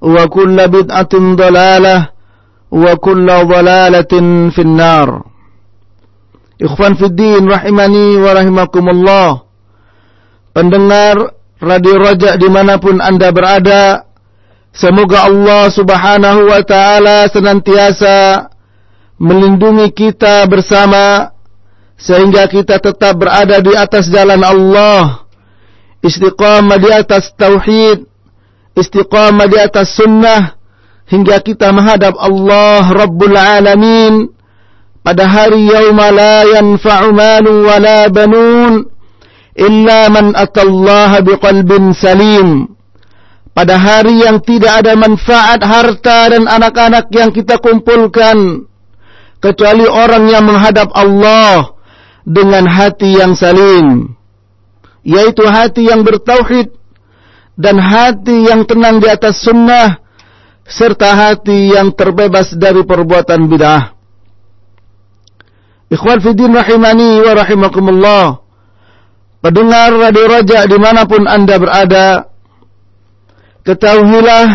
وكل بدعة ضلالة وكل ضلالة في النار Ikhwan Fiddin rahimani wa rahimakumullah Pendengar Radio Raja dimanapun anda berada Semoga Allah subhanahu wa ta'ala senantiasa Melindungi kita bersama Sehingga kita tetap berada di atas jalan Allah Istiqamah di atas Tauhid istiqamah di atas sunnah hingga kita menghadap Allah Rabbul Alamin. Pada hari yauma la yanfa'u malun wala banun illa man atallaha biqalbin salim. Pada hari yang tidak ada manfaat harta dan anak-anak yang kita kumpulkan kecuali orang yang menghadap Allah dengan hati yang salim yaitu hati yang bertauhid dan hati yang tenang di atas sunnah serta hati yang terbebas dari perbuatan bid'ah. Ikhwan Fidin rahimani wa rahimakumullah. Pendengar Radio Raja di mana pun anda berada, ketahuilah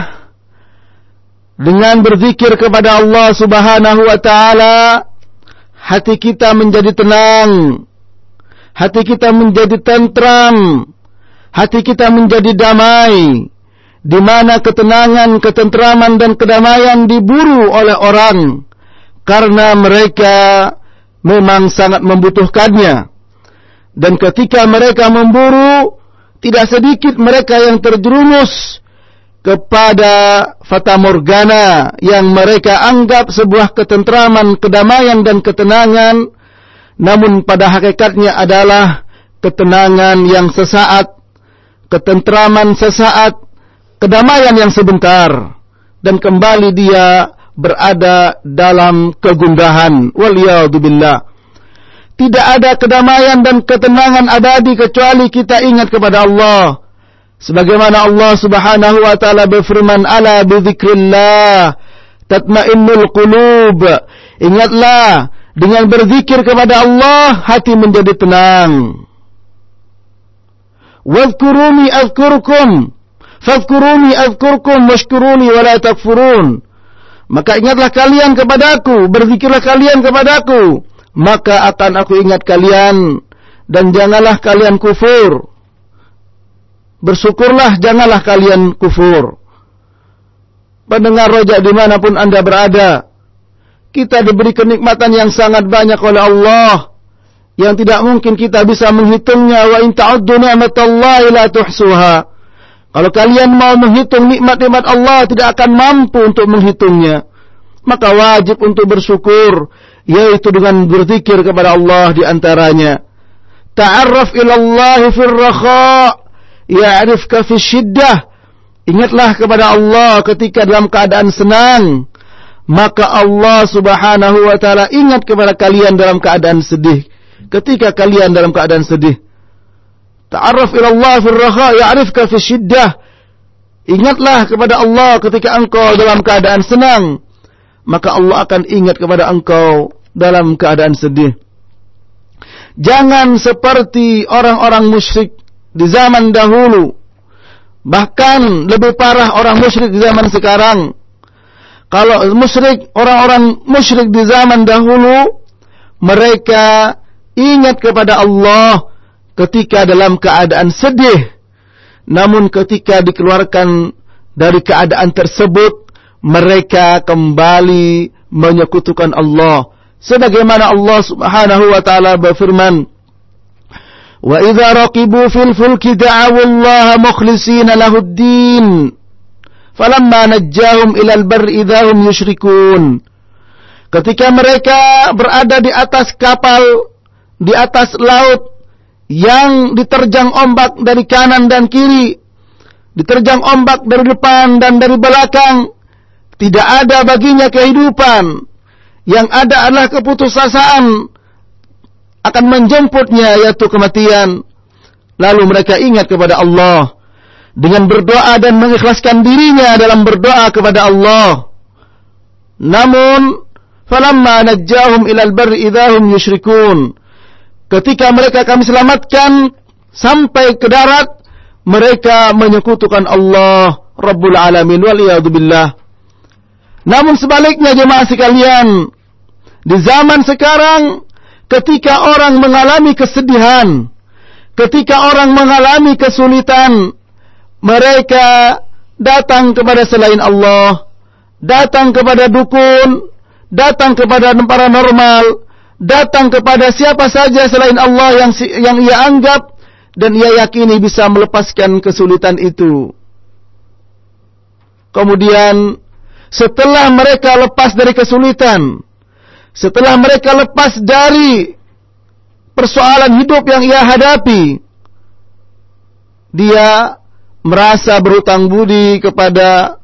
dengan berzikir kepada Allah subhanahu wa ta'ala, hati kita menjadi tenang, hati kita menjadi tentram, hati kita menjadi damai, di mana ketenangan, ketentraman dan kedamaian diburu oleh orang. Karena mereka memang sangat membutuhkannya. Dan ketika mereka memburu, tidak sedikit mereka yang terjerumus kepada fata morgana yang mereka anggap sebuah ketentraman, kedamaian dan ketenangan, namun pada hakikatnya adalah ketenangan yang sesaat ketentraman sesaat, kedamaian yang sebentar, dan kembali dia berada dalam kegundahan. Waliyahudzubillah. Tidak ada kedamaian dan ketenangan abadi kecuali kita ingat kepada Allah. Sebagaimana Allah Subhanahu wa taala berfirman, "Ala bidzikrillah tatmainnul qulub." Ingatlah dengan berzikir kepada Allah hati menjadi tenang. Wadhkuruni azkurkum. Fadhkuruni azkurkum washkuruni wala takfurun. Maka ingatlah kalian kepadaku, berzikirlah kalian kepadaku, maka akan aku ingat kalian dan janganlah kalian kufur. Bersyukurlah janganlah kalian kufur. Pendengar rojak di mana pun anda berada, kita diberi kenikmatan yang sangat banyak oleh Allah yang tidak mungkin kita bisa menghitungnya wa in ta'uddu ni'matallahi la tuhsuha. Kalau kalian mau menghitung nikmat-nikmat Allah tidak akan mampu untuk menghitungnya. Maka wajib untuk bersyukur yaitu dengan berzikir kepada Allah di antaranya. Ta'arraf ila Allah fil rakha ya'rifka fi syiddah. Ingatlah kepada Allah ketika dalam keadaan senang, maka Allah Subhanahu wa taala ingat kepada kalian dalam keadaan sedih ketika kalian dalam keadaan sedih. Ta'arraf ila Allah fil raha ya'rifka fi syiddah. Ingatlah kepada Allah ketika engkau dalam keadaan senang, maka Allah akan ingat kepada engkau dalam keadaan sedih. Jangan seperti orang-orang musyrik di zaman dahulu. Bahkan lebih parah orang musyrik di zaman sekarang. Kalau musyrik, orang-orang musyrik di zaman dahulu, mereka ingat kepada Allah ketika dalam keadaan sedih. Namun ketika dikeluarkan dari keadaan tersebut, mereka kembali menyekutukan Allah sebagaimana Allah Subhanahu wa taala berfirman Wa idza raqibu fil fulki da'awu Allah mukhlishina lahu ad-din falamma najjahum ila al-barri idahum yusyrikun Ketika mereka berada di atas kapal di atas laut yang diterjang ombak dari kanan dan kiri, diterjang ombak dari depan dan dari belakang, tidak ada baginya kehidupan. Yang ada adalah keputusasaan akan menjemputnya yaitu kematian. Lalu mereka ingat kepada Allah dengan berdoa dan mengikhlaskan dirinya dalam berdoa kepada Allah. Namun, falamma najjahum ilal barri idahum yusyrikun. Ketika mereka kami selamatkan sampai ke darat, mereka menyekutukan Allah Rabbul Alamin wal billah. Namun sebaliknya jemaah sekalian, di zaman sekarang ketika orang mengalami kesedihan, ketika orang mengalami kesulitan, mereka datang kepada selain Allah, datang kepada dukun, datang kepada paranormal, datang kepada siapa saja selain Allah yang yang ia anggap dan ia yakini bisa melepaskan kesulitan itu. Kemudian setelah mereka lepas dari kesulitan, setelah mereka lepas dari persoalan hidup yang ia hadapi, dia merasa berutang budi kepada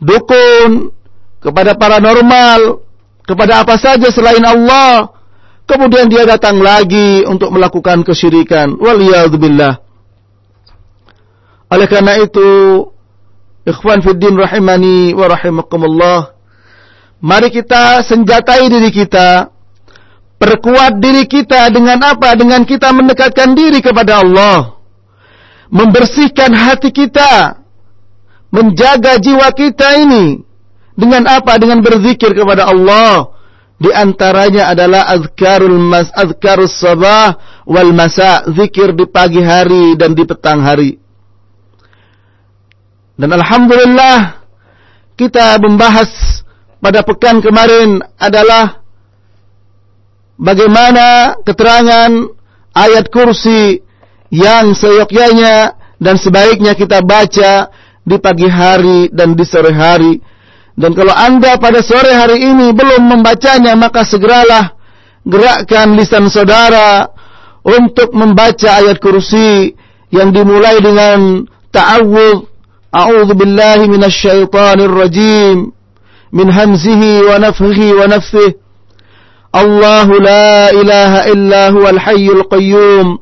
dukun, kepada paranormal, kepada apa saja selain Allah. Kemudian dia datang lagi untuk melakukan kesyirikan. Waliyadzubillah. Oleh karena itu, Ikhwan Fiddin rahimani wa rahimakumullah. Mari kita senjatai diri kita. Perkuat diri kita dengan apa? Dengan kita mendekatkan diri kepada Allah. Membersihkan hati kita. Menjaga jiwa kita ini. Dengan apa? Dengan berzikir kepada Allah. Di antaranya adalah azkarul mas azkarus sabah wal masa, zikir di pagi hari dan di petang hari. Dan alhamdulillah kita membahas pada pekan kemarin adalah bagaimana keterangan ayat kursi yang seyogyanya dan sebaiknya kita baca di pagi hari dan di sore hari. Dan kalau anda pada sore hari ini belum membacanya maka segeralah gerakkan lisan saudara untuk membaca ayat kursi yang dimulai dengan ta'awudz أعوذ بالله من الشيطان الرجيم من همزه ونفخه ونفثه الله لا إله إلا هو الحي القيوم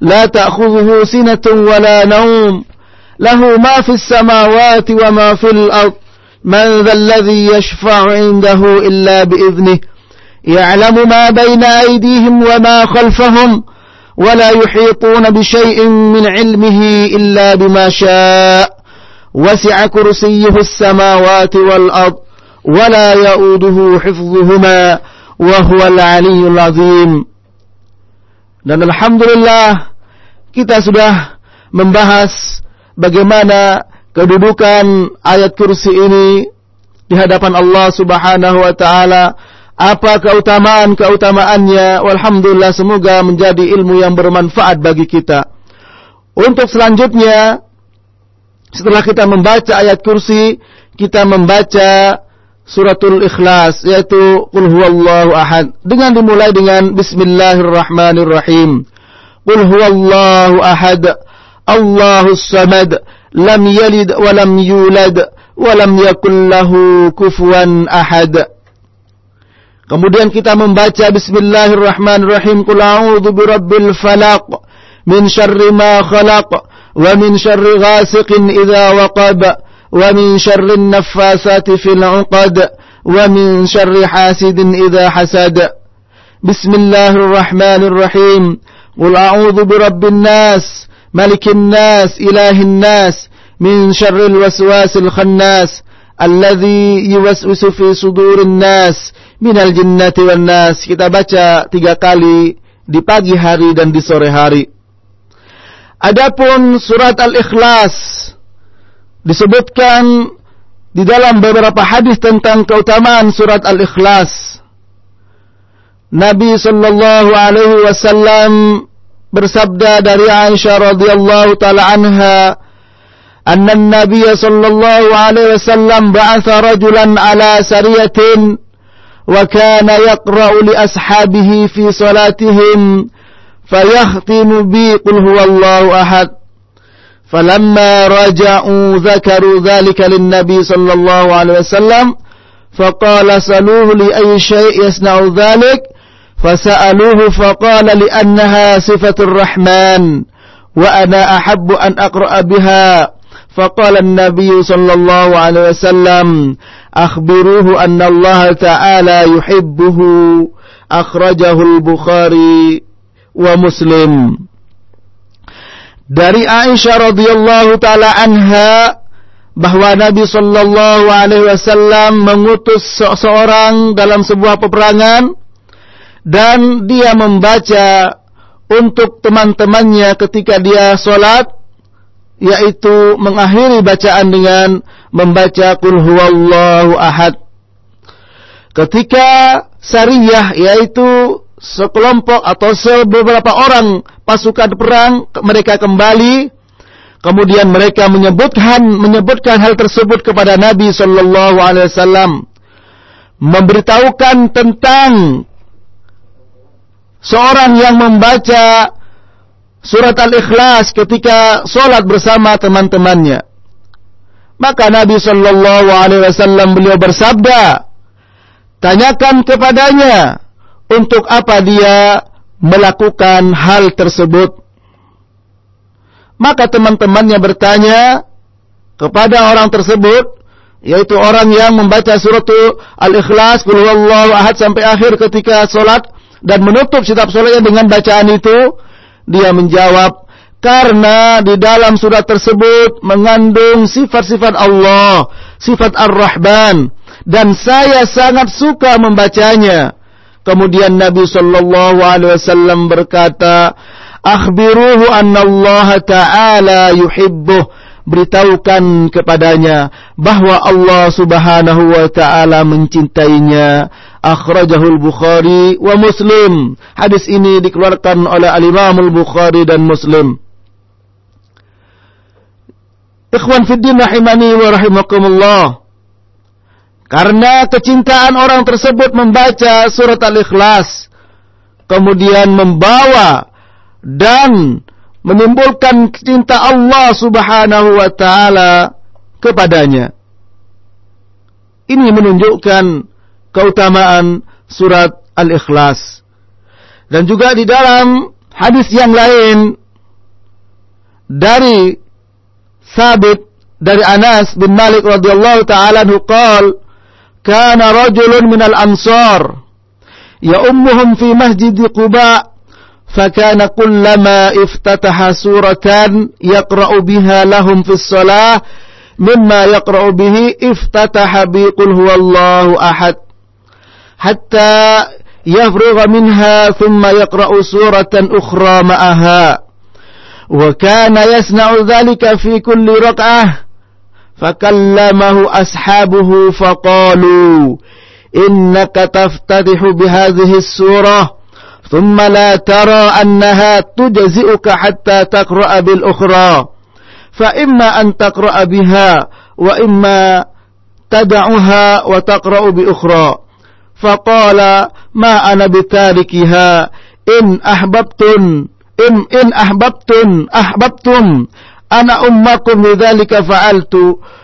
لا تأخذه سنة ولا نوم له ما في السماوات وما في الأرض من ذا الذي يشفع عنده إلا بإذنه يعلم ما بين أيديهم وما خلفهم ولا يحيطون بشيء من علمه إلا بما شاء وسع كرسيه السماوات والأرض ولا يؤوده حفظهما وهو العلي العظيم. Dan Alhamdulillah kita sudah membahas bagaimana kedudukan ayat kursi ini di hadapan Allah subhanahu wa ta'ala apa keutamaan-keutamaannya Walhamdulillah semoga menjadi ilmu yang bermanfaat bagi kita. Untuk selanjutnya setelah kita membaca ayat kursi, kita membaca suratul ikhlas yaitu qul huwallahu ahad. Dengan dimulai dengan bismillahirrahmanirrahim. Qul huwallahu ahad, Allahus samad, لم يلد ولم يولد ولم يكن له كفوا أحد Kemudian kita membaca Bismillahirrahmanirrahim Qul a'udzu birabbil falaq min syarri ma khalaq wa min syarri ghasiqin idza waqab wa min syarri naffasati fil 'uqad wa min syarri hasidin idza hasad Bismillahirrahmanirrahim Qul a'udzu birabbin nas ملك الناس إله الناس من شر الوسواس الخناس الذي يوسوس في صدور الناس minal jinnati wan nas kita baca tiga kali di pagi hari dan di sore hari Adapun surat Al-Ikhlas disebutkan di dalam beberapa hadis tentang keutamaan surat Al-Ikhlas. Nabi sallallahu alaihi wasallam bersabda dari Aisyah radhiyallahu taala anha أن النبي صلى الله عليه وسلم بعث رجلا على سرية وكان يقرأ لأصحابه في صلاتهم فيختم بي قل هو الله أحد فلما رجعوا ذكروا ذلك للنبي صلى الله عليه وسلم فقال سألوه لأي شيء يصنع ذلك فسألوه فقال لأنها صفة الرحمن وأنا أحب أن أقرأ بها فقال النبي صلى الله عليه وسلم أخبروه أن الله تعالى يحبه أخرجه البخاري ومسلم dari Aisyah radhiyallahu taala anha bahwa Nabi sallallahu alaihi wasallam mengutus seseorang dalam sebuah peperangan dan dia membaca untuk teman-temannya ketika dia sholat yaitu mengakhiri bacaan dengan membaca qul huwallahu ahad. Ketika sariyah yaitu sekelompok atau beberapa orang pasukan perang mereka kembali kemudian mereka menyebutkan menyebutkan hal tersebut kepada Nabi sallallahu alaihi wasallam memberitahukan tentang seorang yang membaca surat Al-Ikhlas ketika sholat bersama teman-temannya. Maka Nabi Shallallahu Alaihi Wasallam beliau bersabda, tanyakan kepadanya untuk apa dia melakukan hal tersebut. Maka teman-temannya bertanya kepada orang tersebut, yaitu orang yang membaca surat Al-Ikhlas, Qul ahad sampai akhir ketika sholat dan menutup setiap sholatnya dengan bacaan itu, dia menjawab, karena di dalam surat tersebut mengandung sifat-sifat Allah, sifat Ar-Rahman, dan saya sangat suka membacanya. Kemudian Nabi sallallahu alaihi wasallam berkata, "Akhbiruhu anna Allah Ta'ala yuhibbuh." Beritahukan kepadanya bahwa Allah Subhanahu wa taala mencintainya akhrajahul Bukhari wa Muslim. Hadis ini dikeluarkan oleh Al-Imam Al-Bukhari dan Muslim. Ikhwan fiddin rahimani wa rahimakumullah. Karena kecintaan orang tersebut membaca surat Al-Ikhlas. Kemudian membawa dan menimbulkan cinta Allah subhanahu wa ta'ala kepadanya. Ini menunjukkan keutamaan surat Al-Ikhlas. Dan juga di dalam hadis yang lain dari Sabit dari Anas bin Malik radhiyallahu taala anhu qol kana rajulun minal ansar ya ummuhum fi masjid Quba فكان كلما افتتح سورة يقرأ بها لهم في الصلاة مما يقرأ به افتتح بقل هو الله أحد حتى يفرغ منها ثم يقرأ سورة أخرى معها. وكان يصنع ذلك في كل ركعة فكلمه أصحابه فقالوا إنك تفتتح بهذه السورة ثم لا ترى أنها تجزئك حتى تقرأ بالأخرى. فإما أن تقرأ بها وإما تدعها وتقرأ بأخرى. فقال ما أنا بتاركها. إن أحببتم إن, إن أحببتم أحببتم. أنا أمكم لذلك فعلت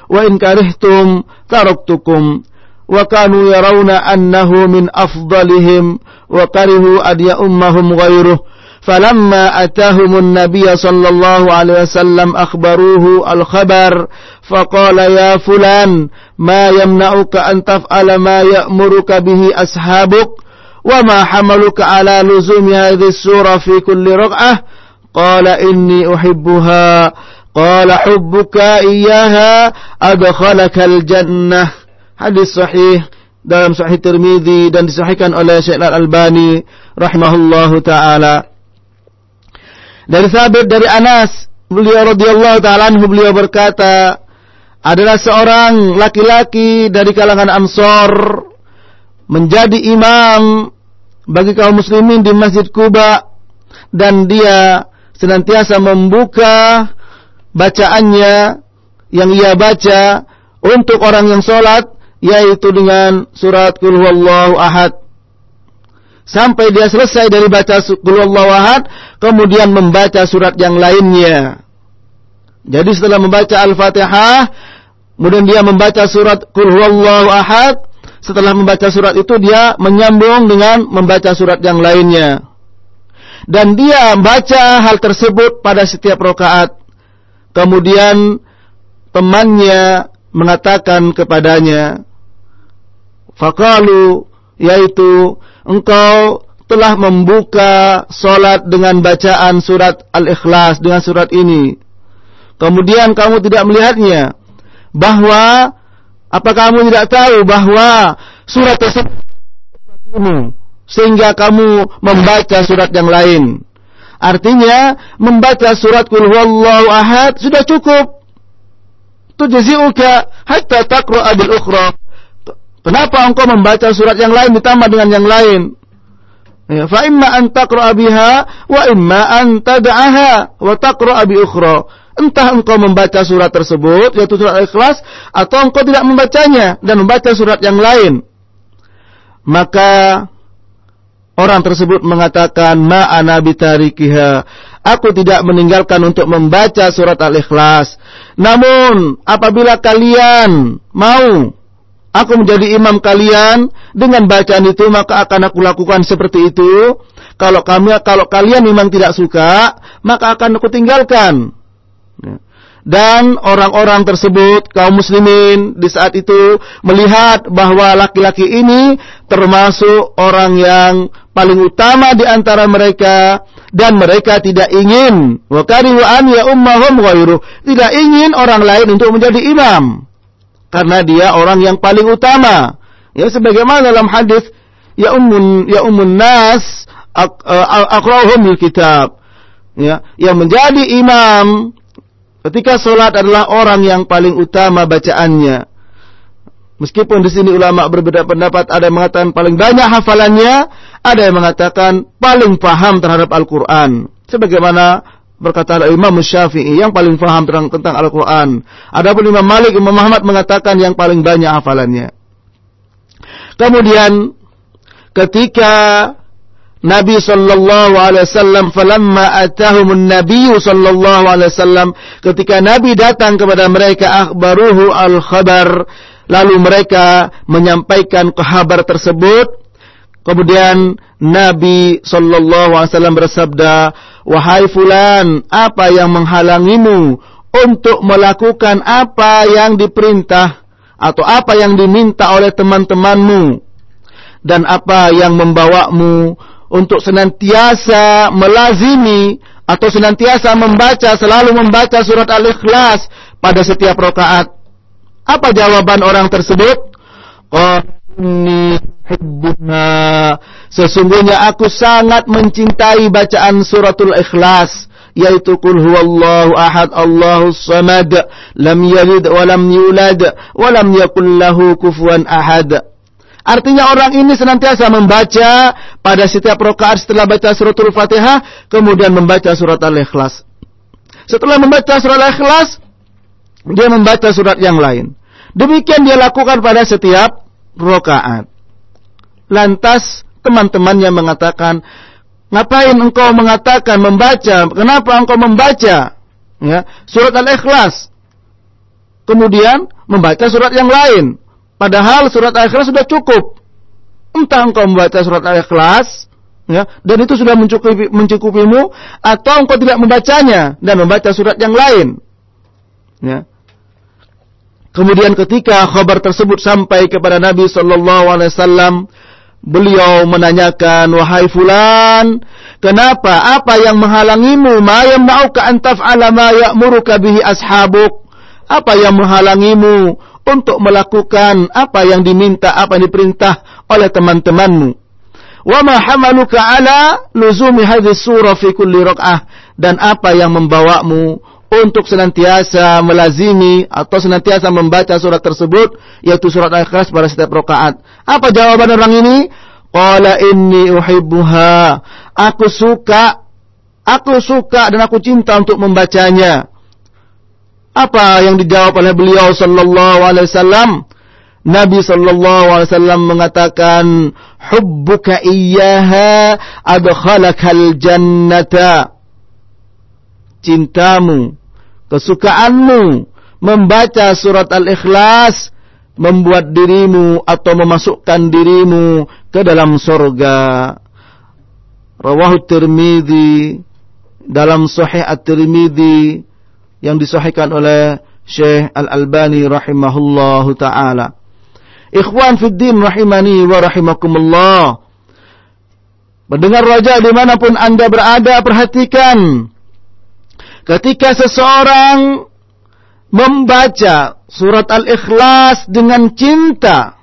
وإن كرهتم تركتكم. وكانوا يرون أنه من أفضلهم وكرهوا أن يأمهم غيره. فلما أتاهم النبي صلى الله عليه وسلم أخبروه الخبر فقال يا فلان ما يمنعك أن تفعل ما يأمرك به أصحابك؟ وما حملك على لزوم هذه السورة في كل رقعة؟ قال إني أحبها. قال حبك إياها أدخلك الجنة. حديث صحيح dalam Sahih Tirmidzi dan disahihkan oleh Syekh Al-Albani rahimahullahu taala. Dari sahabat dari Anas, beliau radhiyallahu taala anhu beliau berkata, adalah seorang laki-laki dari kalangan Ansor menjadi imam bagi kaum muslimin di Masjid Kuba dan dia senantiasa membuka bacaannya yang ia baca untuk orang yang sholat yaitu dengan surat Qul huwallahu ahad sampai dia selesai dari baca ahad kemudian membaca surat yang lainnya jadi setelah membaca Al-Fatihah, kemudian dia membaca surat Qul huwallahu ahad, setelah membaca surat itu dia menyambung dengan membaca surat yang lainnya. Dan dia membaca hal tersebut pada setiap rakaat. Kemudian temannya mengatakan kepadanya, Fakalu, yaitu engkau telah membuka solat dengan bacaan surat Al-Ikhlas dengan surat ini. Kemudian kamu tidak melihatnya. Bahwa apa kamu tidak tahu bahwa surat tersebut sehingga kamu membaca surat yang lain. Artinya membaca surat kul huwallahu ahad sudah cukup. Tujzi'uka hatta taqra'a bil ukhra kenapa engkau membaca surat yang lain ditambah dengan yang lain Ya, fa imma an taqra'a biha wa imma an tad'aha wa taqra'a bi ukhra. Entah engkau membaca surat tersebut, yaitu surat Al-Ikhlas, atau engkau tidak membacanya dan membaca surat yang lain. Maka orang tersebut mengatakan, Ma'ana bitarikiha. Aku tidak meninggalkan untuk membaca surat Al-Ikhlas. Namun, apabila kalian mau aku menjadi imam kalian dengan bacaan itu, maka akan aku lakukan seperti itu. Kalau kami, kalau kalian memang tidak suka, maka akan aku tinggalkan. Ya. Dan orang-orang tersebut, kaum muslimin di saat itu melihat bahwa laki-laki ini termasuk orang yang paling utama di antara mereka dan mereka tidak ingin wa ya ummahum tidak ingin orang lain untuk menjadi imam karena dia orang yang paling utama ya sebagaimana dalam hadis ya ummun ya ummun nas aqra'uhum kitab ya yang menjadi imam Ketika sholat adalah orang yang paling utama bacaannya. Meskipun di sini ulama berbeda pendapat, ada yang mengatakan paling banyak hafalannya, ada yang mengatakan paling paham terhadap Al-Quran. Sebagaimana berkata Imam Syafi'i yang paling paham tentang, tentang Al-Quran. Adapun Imam Malik, Imam Muhammad mengatakan yang paling banyak hafalannya. Kemudian ketika Nabi sallallahu alaihi wasallam falamma atahumun Nabi sallallahu alaihi wasallam ketika Nabi datang kepada mereka akhbaruhu al khabar lalu mereka menyampaikan kabar tersebut kemudian Nabi sallallahu alaihi wasallam bersabda wahai fulan apa yang menghalangimu untuk melakukan apa yang diperintah atau apa yang diminta oleh teman-temanmu dan apa yang membawamu untuk senantiasa melazimi atau senantiasa membaca selalu membaca surat Al-Ikhlas pada setiap rakaat. Apa jawaban orang tersebut? Qani hibbuna. Sesungguhnya aku sangat mencintai bacaan suratul Ikhlas yaitu kul huwallahu ahad Allahus samad lam yalid wa lam yulad wa lam yakul lahu kufuwan ahad Artinya orang ini senantiasa membaca pada setiap rakaat setelah baca suratul Fatihah, kemudian membaca surat Al-Ikhlas. Setelah membaca surat Al-Ikhlas, dia membaca surat yang lain. Demikian dia lakukan pada setiap rakaat. Lantas teman-temannya mengatakan, ngapain engkau mengatakan membaca? Kenapa engkau membaca? Ya, surat Al-Ikhlas. Kemudian membaca surat yang lain. Padahal surat Al-Ikhlas sudah cukup. Entah engkau membaca surat Al-Ikhlas, ya, dan itu sudah mencukupi, mencukupimu, atau engkau tidak membacanya dan membaca surat yang lain. Ya. Kemudian ketika kabar tersebut sampai kepada Nabi Sallallahu Alaihi Wasallam, beliau menanyakan, wahai fulan, kenapa? Apa yang menghalangimu? Ma yang mau ka antaf ma ya'muruka bihi ashabuk? Apa yang menghalangimu untuk melakukan apa yang diminta, apa yang diperintah oleh teman-temanmu. Wa ma hamaluka ala luzumi hadhihi surah fi kulli rak'ah dan apa yang membawamu untuk senantiasa melazimi atau senantiasa membaca surat tersebut yaitu surat Al-Ikhlas pada setiap rakaat. Apa jawaban orang ini? Qala inni uhibbuha. Aku suka aku suka dan aku cinta untuk membacanya. Apa yang dijawab oleh beliau sallallahu alaihi wasallam? Nabi sallallahu alaihi wasallam mengatakan hubbuka iyyaha adkhalakal jannata cintamu kesukaanmu membaca surat Al-Ikhlas membuat dirimu atau memasukkan dirimu ke dalam surga. Rawahu Tirmidzi dalam Sahih At-Tirmidzi yang disahihkan oleh Syekh Al-Albani rahimahullahu taala. Ikhwan fid din rahimani wa rahimakumullah. Mendengar raja di mana pun anda berada, perhatikan ketika seseorang membaca surat Al-Ikhlas dengan cinta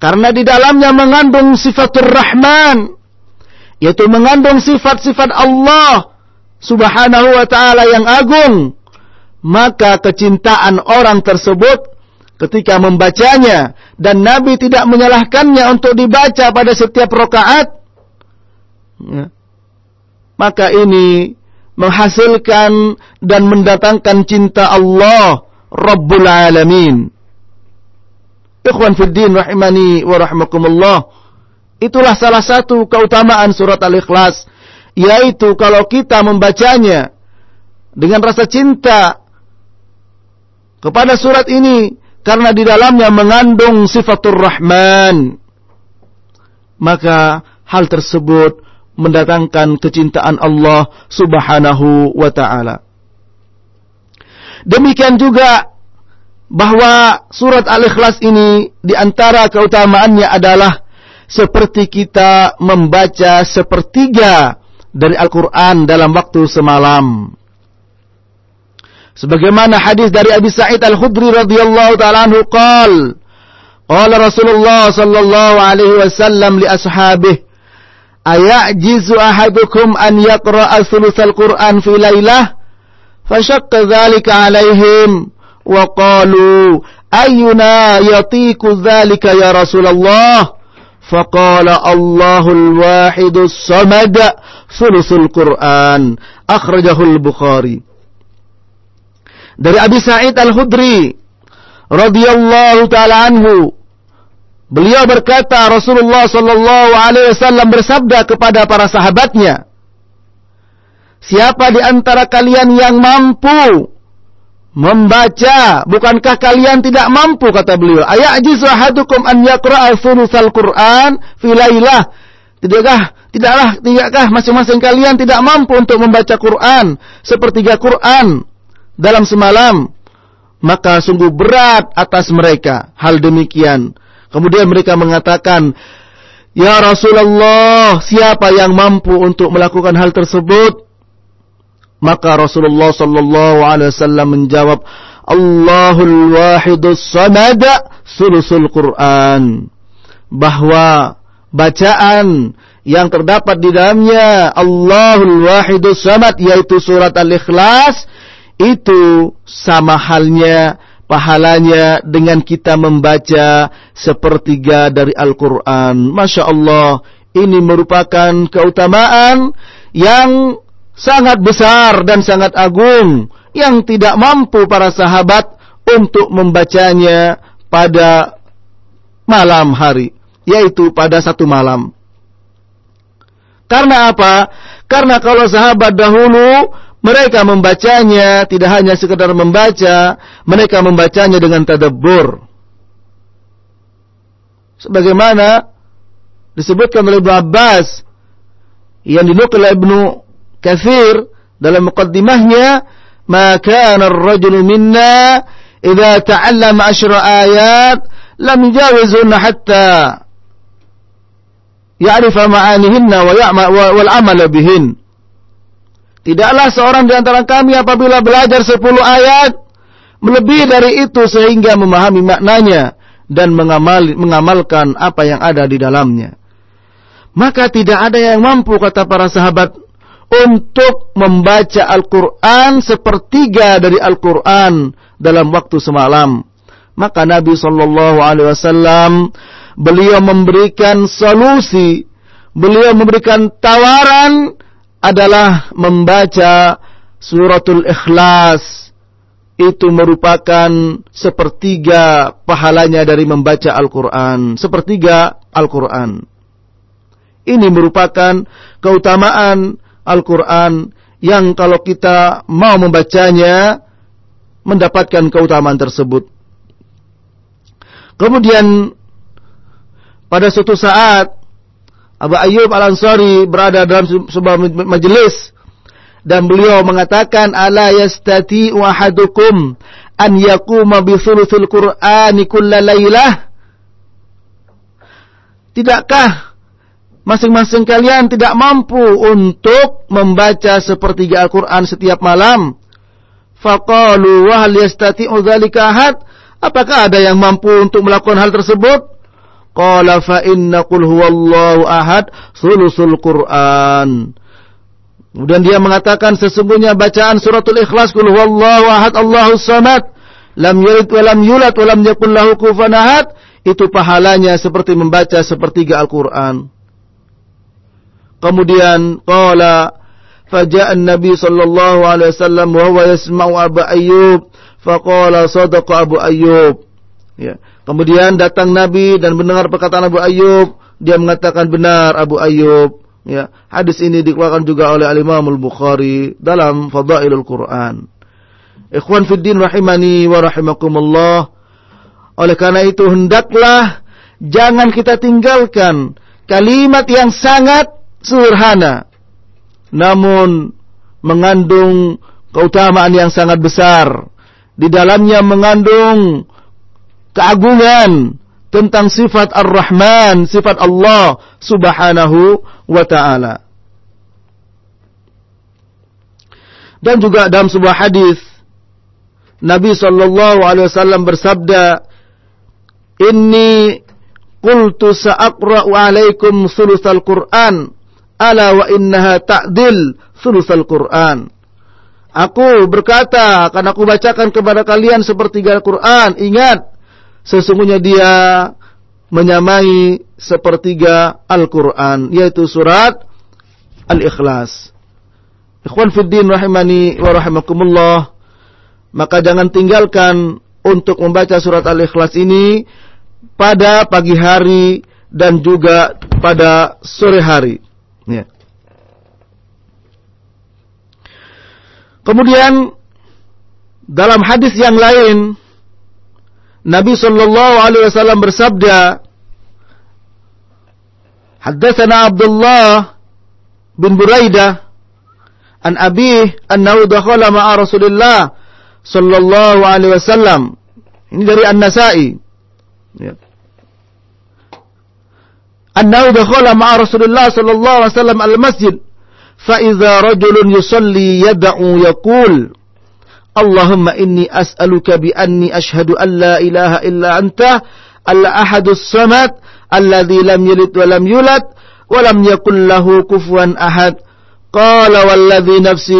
karena di dalamnya mengandung sifatul Rahman yaitu mengandung sifat-sifat Allah Subhanahu wa taala yang agung maka kecintaan orang tersebut ketika membacanya dan Nabi tidak menyalahkannya untuk dibaca pada setiap rakaat ya, maka ini menghasilkan dan mendatangkan cinta Allah Rabbul Alamin. Ikhwan Fiddin rahimani wa. Itulah salah satu keutamaan surat Al-Ikhlas. Yaitu kalau kita membacanya dengan rasa cinta kepada surat ini. Karena di dalamnya mengandung sifatul Rahman. Maka hal tersebut mendatangkan kecintaan Allah Subhanahu wa taala. Demikian juga bahwa surat Al-Ikhlas ini di antara keutamaannya adalah seperti kita membaca sepertiga dari Al-Qur'an dalam waktu semalam. Sebagaimana hadis dari Abi Sa'id Al-Khudri radhiyallahu taala anhu qala Qala Rasulullah sallallahu alaihi wasallam li ashabihi ayajizu ahadukum an yaqra'a thulutsal Qur'an fi lailah fashaqqa dzalika alaihim wa qalu ayyuna yatiku dzalika ya Rasulullah faqala Allahul wahidus samad thulutsul Qur'an akhrajahu al-Bukhari dari Abi Sa'id Al-Khudri radhiyallahu taala anhu Beliau berkata Rasulullah sallallahu alaihi wasallam bersabda kepada para sahabatnya, Siapa di antara kalian yang mampu membaca, bukankah kalian tidak mampu kata beliau? Ayajizu ahadukum an yaqra'a thulutsal Qur'an fi lailah. Tidakkah tidaklah tidakkah masing-masing kalian tidak mampu untuk membaca Quran sepertiga Quran dalam semalam? Maka sungguh berat atas mereka hal demikian. Kemudian mereka mengatakan, Ya Rasulullah, siapa yang mampu untuk melakukan hal tersebut? Maka Rasulullah sallallahu alaihi wasallam menjawab, Allahul wahidus samad sulusul Quran. Bahwa bacaan yang terdapat di dalamnya Allahul wahidus samad yaitu surat Al-Ikhlas itu sama halnya pahalanya dengan kita membaca sepertiga dari Al-Quran. Masya Allah, ini merupakan keutamaan yang sangat besar dan sangat agung yang tidak mampu para sahabat untuk membacanya pada malam hari, yaitu pada satu malam. Karena apa? Karena kalau sahabat dahulu mereka membacanya tidak hanya sekedar membaca, mereka membacanya dengan tadabbur. Sebagaimana disebutkan oleh Ibnu Abbas yang dinukil Ibnu Katsir dalam muqaddimahnya, "Ma ar-rajulu minna idza ta'allama ashra ayat lam yujawizunna hatta ya'rifa ma'anihinna wa ya'ma wal 'amala bihin." Tidaklah seorang di antara kami apabila belajar sepuluh ayat melebihi dari itu sehingga memahami maknanya dan mengamal, mengamalkan apa yang ada di dalamnya. Maka tidak ada yang mampu kata para sahabat untuk membaca Al-Quran sepertiga dari Al-Quran dalam waktu semalam. Maka Nabi Shallallahu Alaihi Wasallam beliau memberikan solusi, beliau memberikan tawaran adalah membaca suratul Ikhlas itu merupakan sepertiga pahalanya dari membaca Al-Quran. Sepertiga Al-Quran. Ini merupakan keutamaan Al-Quran yang kalau kita mau membacanya mendapatkan keutamaan tersebut. Kemudian pada suatu saat Abu Ayyub Al-Ansari berada dalam sebuah majelis dan beliau mengatakan ala yastati wahadukum an yakuma bi thuluthil qur'ani kullalailah Tidakkah masing-masing kalian tidak mampu untuk membaca sepertiga Al-Qur'an setiap malam? Faqalu wa hal yastati'u dzalika ahad? Apakah ada yang mampu untuk melakukan hal tersebut? Qala fa inna qul huwallahu ahad thuluthul Qur'an. Kemudian dia mengatakan sesungguhnya bacaan suratul ikhlas kul huwallahu ahad Allahus samad lam yalid wa lam yulad wa lam yakul lahu ahad itu pahalanya seperti membaca sepertiga Al-Qur'an. Kemudian qala faja'a an-nabi sallallahu alaihi wasallam wa huwa yasma'u Abu Ayyub faqala sadaqa Abu Ayyub. Ya. Kemudian datang Nabi dan mendengar perkataan Abu Ayyub, dia mengatakan benar Abu Ayyub. Ya, hadis ini dikeluarkan juga oleh Al-Imam Al-Bukhari dalam Fadailul Quran. Ikhwan fiddin rahimani wa rahimakumullah. Oleh karena itu hendaklah jangan kita tinggalkan kalimat yang sangat sederhana namun mengandung keutamaan yang sangat besar. Di dalamnya mengandung keagungan tentang sifat Ar-Rahman, sifat Allah Subhanahu wa taala. Dan juga dalam sebuah hadis Nabi sallallahu alaihi wasallam bersabda, "Inni qultu sa'aqra'u 'alaikum thulutsal Qur'an, ala wa innaha ta'dil thulutsal Qur'an." Aku berkata, akan aku bacakan kepada kalian sepertiga Al-Quran. Ingat, sesungguhnya dia menyamai sepertiga Al-Quran, yaitu surat Al-Ikhlas. Ikhwan Fiddin rahimani wa rahimakumullah, maka jangan tinggalkan untuk membaca surat Al-Ikhlas ini pada pagi hari dan juga pada sore hari. Ya. Kemudian dalam hadis yang lain Nabi sallallahu alaihi wasallam bersabda Haddatsana Abdullah bin Buraidah an Abi annahu dakhala ma'a Rasulillah sallallahu alaihi wasallam. Ini dari An-Nasa'i. Ya. Annahu dakhala ma'a Rasulillah sallallahu alaihi wasallam al-masjid fa idza rajulun yusalli yad'u yaqul Allahumma inni as'aluka bi anni ashhadu an la ilaha illa anta al-ahadus samad alladhi lam yalid wa yulad wa lam yakul lahu kufuwan ahad. Qala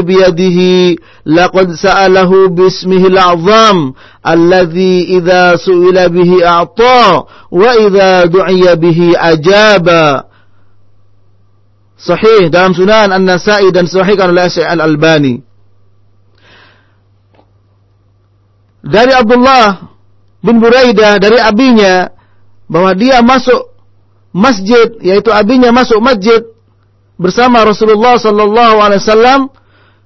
biyadihi laqad sa'alahu bismihi al-'azam alladhi idza su'ila bihi a'ta wa idza du'iya bihi ajaba. Sahih dalam Sunan An-Nasa'i dan sahihkan oleh Al-Albani. Dari Abdullah bin Buraidah dari abinya bahwa dia masuk masjid yaitu abinya masuk masjid bersama Rasulullah sallallahu alaihi wasallam.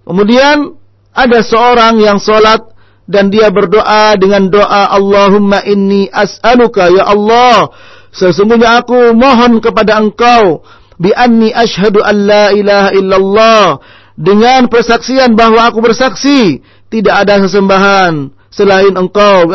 Kemudian ada seorang yang salat dan dia berdoa dengan doa Allahumma inni as'aluka ya Allah sesungguhnya aku mohon kepada engkau bi anni asyhadu an la ilaha illallah dengan persaksian bahwa aku bersaksi tidak ada sesembahan selain engkau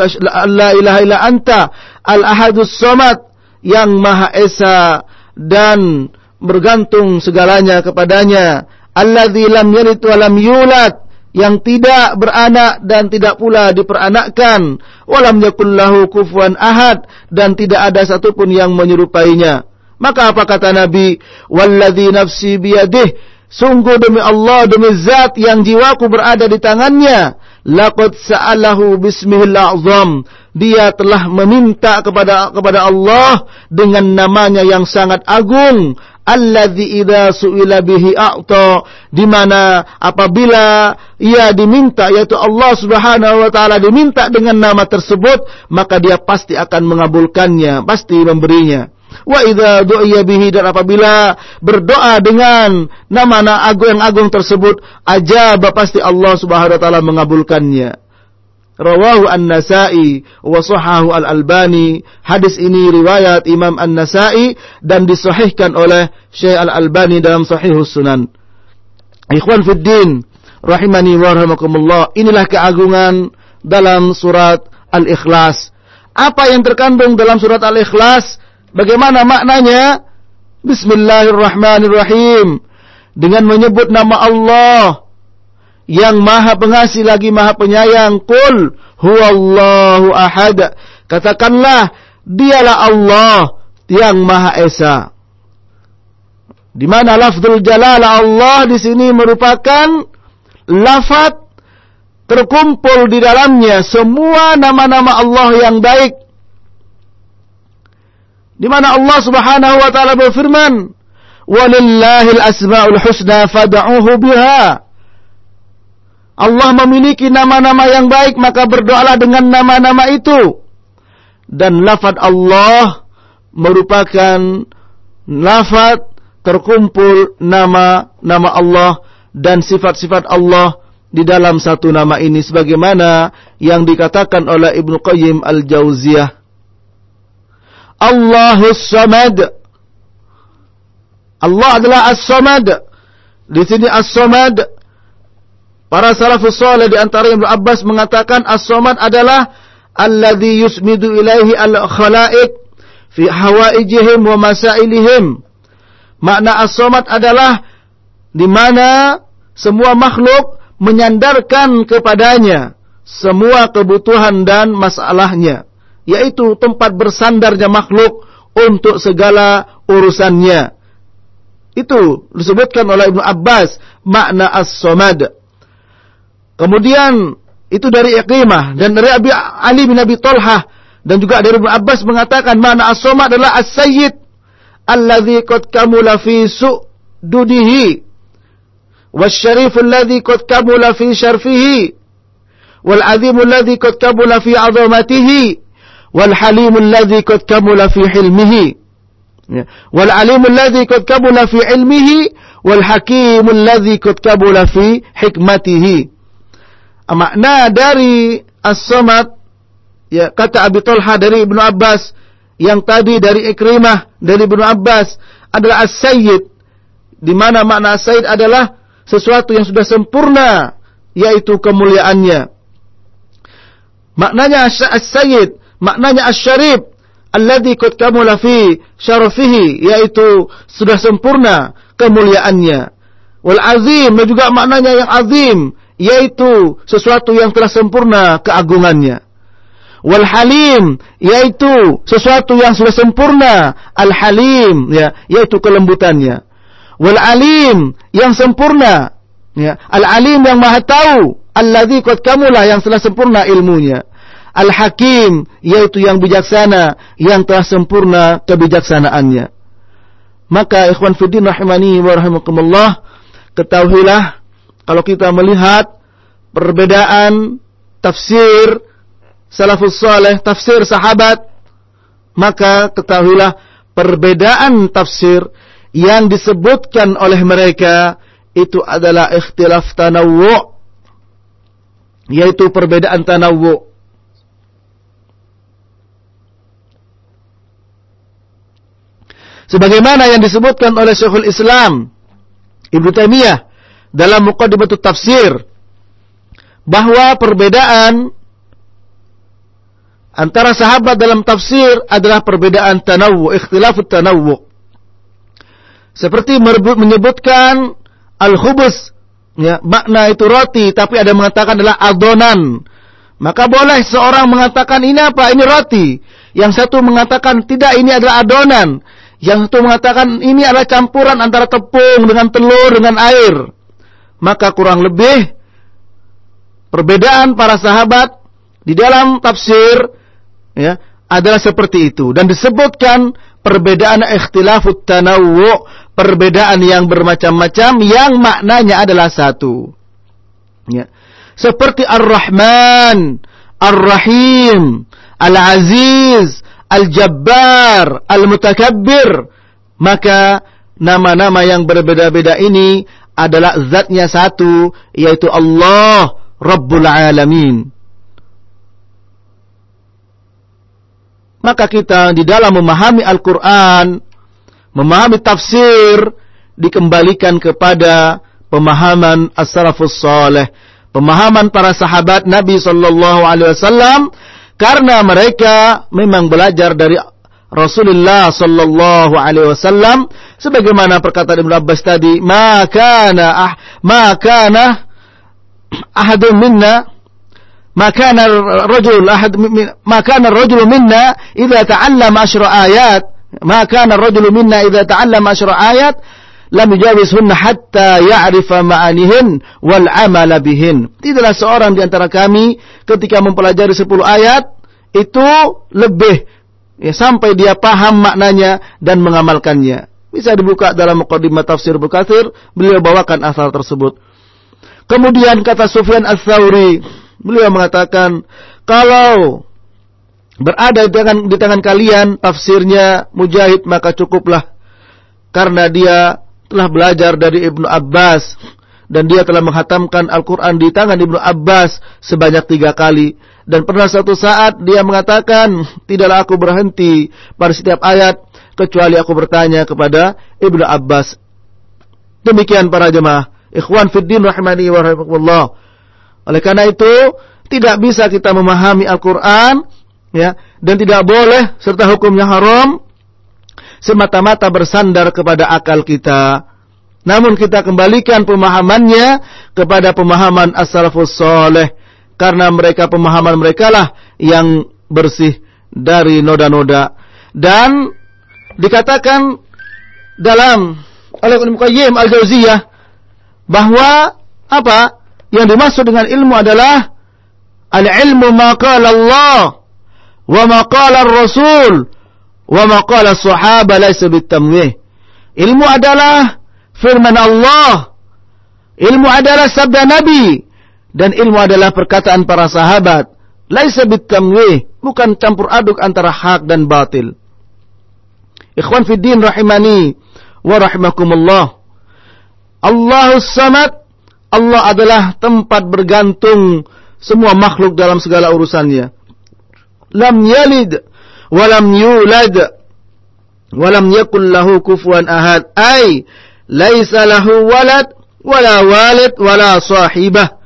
la ilaha illa anta al ahadus samad yang maha esa dan bergantung segalanya kepadanya. Alladzi lam yalid wa lam yulad yang tidak beranak dan tidak pula diperanakkan. Walam yakul lahu kufuwan ahad dan tidak ada satupun yang menyerupainya. Maka apa kata Nabi? Walladzi nafsi biyadih Sungguh demi Allah, demi zat yang jiwaku berada di tangannya. Laqad sa'alahu bismihil azam. Dia telah meminta kepada kepada Allah dengan namanya yang sangat agung. Alladzi idza su'ila bihi a'ta. Di mana apabila ia diminta yaitu Allah Subhanahu wa taala diminta dengan nama tersebut, maka dia pasti akan mengabulkannya, pasti memberinya. Wa idza du'iya bihi dan apabila berdoa dengan nama-nama agung yang agung tersebut, ajaba pasti Allah Subhanahu wa taala mengabulkannya. Rawahu An-Nasa'i wa Al-Albani. Hadis ini riwayat Imam An-Nasa'i dan disahihkan oleh Syekh Al-Albani dalam Sahihus Sunan. Ikhwan fid din, rahimani wa rahimakumullah. Inilah keagungan dalam surat Al-Ikhlas. Apa yang terkandung dalam surat Al-Ikhlas? Bagaimana maknanya? Bismillahirrahmanirrahim. Dengan menyebut nama Allah yang maha pengasih lagi maha penyayang. Qul huwallahu ahad. Katakanlah dialah Allah yang maha esa. Di mana lafzul jalal Allah di sini merupakan lafaz terkumpul di dalamnya semua nama-nama Allah yang baik di mana Allah Subhanahu wa taala berfirman, "Walillahil asmaul husna fad'uhu biha." Allah memiliki nama-nama yang baik, maka berdoalah dengan nama-nama itu. Dan lafaz Allah merupakan lafaz terkumpul nama-nama Allah dan sifat-sifat Allah di dalam satu nama ini sebagaimana yang dikatakan oleh Ibnu Qayyim Al-Jauziyah Allahus Samad. Allah adalah As-Samad. Di sini As-Samad para salafus saleh di antara Ibnu Abbas mengatakan As-Samad adalah alladhi yusmidu ilaihi al-khalaiq fi hawaijihim wa masailihim. Makna As-Samad adalah di mana semua makhluk menyandarkan kepadanya semua kebutuhan dan masalahnya yaitu tempat bersandarnya makhluk untuk segala urusannya. Itu disebutkan oleh Ibnu Abbas makna as-samad. Kemudian itu dari Iqrimah dan dari Abi Ali bin Abi Talha dan juga dari Ibnu Abbas mengatakan makna as-samad adalah as-sayyid alladzi qad kamula fi su'dudihi والشريف الذي قد كمل في شرفه والعظيم الذي قد كمل في عظمته wal halimul ladzi qad kamula fi hilmihi ya. wal alimul ladzi qad kamula fi ilmihi wal hakimul ladzi qad kamula fi hikmatihi makna dari as-samad ya kata Abi Talha dari Ibnu Abbas yang tadi dari Ikrimah dari Ibnu Abbas adalah as-sayyid. Di mana makna as-sayyid adalah sesuatu yang sudah sempurna yaitu kemuliaannya. Maknanya as-sayyid maknanya asyarif alladzi qad kamula fi syarafihi yaitu sudah sempurna kemuliaannya. Wal azim dan juga maknanya yang azim yaitu sesuatu yang telah sempurna keagungannya. Wal halim yaitu sesuatu yang sudah sempurna al halim ya yaitu kelembutannya. Wal alim yang sempurna ya al alim yang maha tahu alladzi qad kamula yang telah sempurna ilmunya Al-Hakim yaitu yang bijaksana yang telah sempurna kebijaksanaannya. Maka ikhwan fiddin rahimani wa rahimakumullah ketahuilah kalau kita melihat perbedaan tafsir salafus saleh, tafsir sahabat, maka ketahuilah perbedaan tafsir yang disebutkan oleh mereka itu adalah ikhtilaf tanawwu yaitu perbedaan tanawwu sebagaimana yang disebutkan oleh Syekhul Islam Ibnu Taimiyah dalam Muqaddimatut Tafsir bahwa perbedaan antara sahabat dalam tafsir adalah perbedaan tanawwu, ikhtilafut tanawwu. Seperti menyebutkan al-khubus, ya, makna itu roti, tapi ada mengatakan adalah adonan. Maka boleh seorang mengatakan ini apa? Ini roti. Yang satu mengatakan tidak ini adalah adonan. Yang satu mengatakan ini adalah campuran antara tepung dengan telur dengan air. Maka kurang lebih perbedaan para sahabat di dalam tafsir ya adalah seperti itu dan disebutkan perbedaan ikhtilafut tanawwu, perbedaan yang bermacam-macam yang maknanya adalah satu. Ya. Seperti Ar-Rahman, Ar-Rahim, Al-Aziz, Al-Jabbar, Al-Mutakabbir, maka nama-nama yang berbeda-beda ini adalah zatnya satu, yaitu Allah Rabbul Alamin. Maka kita di dalam memahami Al-Quran, memahami tafsir, dikembalikan kepada pemahaman as-salafus salih, pemahaman para sahabat Nabi sallallahu alaihi wasallam karena mereka memang belajar dari Rasulullah sallallahu alaihi wasallam sebagaimana perkataan Ibnu Abbas tadi maka ah maka ahad minna maka rajul ahad maka rajul minna idza ta'allama asyra ayat maka rajul minna idza ta'allama asyra ayat lam yujawizhunna hatta ya'rifa ma'anihin wal amala bihin. Tidaklah seorang di antara kami ketika mempelajari 10 ayat itu lebih ya, sampai dia paham maknanya dan mengamalkannya. Bisa dibuka dalam mukadimah tafsir Bukathir, beliau bawakan asal tersebut. Kemudian kata Sufyan Ats-Tsauri, beliau mengatakan, kalau berada di tangan, di tangan kalian tafsirnya Mujahid maka cukuplah karena dia telah belajar dari Ibnu Abbas dan dia telah menghatamkan Al-Quran di tangan Ibnu Abbas sebanyak tiga kali. Dan pernah satu saat dia mengatakan, tidaklah aku berhenti pada setiap ayat, kecuali aku bertanya kepada Ibnu Abbas. Demikian para jemaah. Ikhwan Fiddin rahimani wa rahimakumullah. Oleh karena itu, tidak bisa kita memahami Al-Quran, ya, dan tidak boleh serta hukumnya haram semata-mata bersandar kepada akal kita. Namun kita kembalikan pemahamannya kepada pemahaman as-salafus soleh. Karena mereka pemahaman mereka lah yang bersih dari noda-noda. Dan dikatakan dalam oleh Ibnu Qayyim Al-Jauziyah bahwa apa yang dimaksud dengan ilmu adalah al-ilmu ma qala Allah wa ma qala Rasul Wa maqala sahaba laysa bitamwih. Ilmu adalah firman Allah. Ilmu adalah sabda Nabi dan ilmu adalah perkataan para sahabat. Laisa bitamwih, bukan campur aduk antara hak dan batil. Ikhwan fi din rahimani wa rahimakumullah. Allahus samad Allah adalah tempat bergantung semua makhluk dalam segala urusannya. Lam yalid walam yulad. Walam yakul lahu kufuwan ahad. Ay laisa lahu walad wala walid wala sahibah.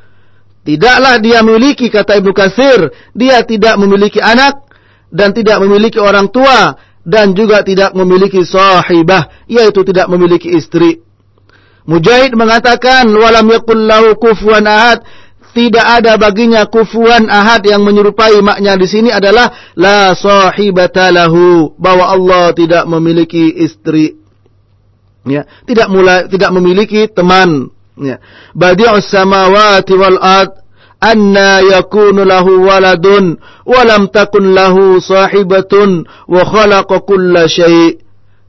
Tidaklah dia memiliki kata Ibnu Katsir dia tidak memiliki anak dan tidak memiliki orang tua dan juga tidak memiliki sahibah yaitu tidak memiliki istri. Mujahid mengatakan walam yakul lahu kufuwan ahad tidak ada baginya kufuan ahad yang menyerupai maknya di sini adalah la sahibata lahu. Bahwa Allah tidak memiliki istri. Ya tidak mulai tidak memiliki teman. Ya. Badi'us samawati wal ard anna yakunu lahu waladun wa lam takun lahu sahibatun wa khalaqa kulla syai'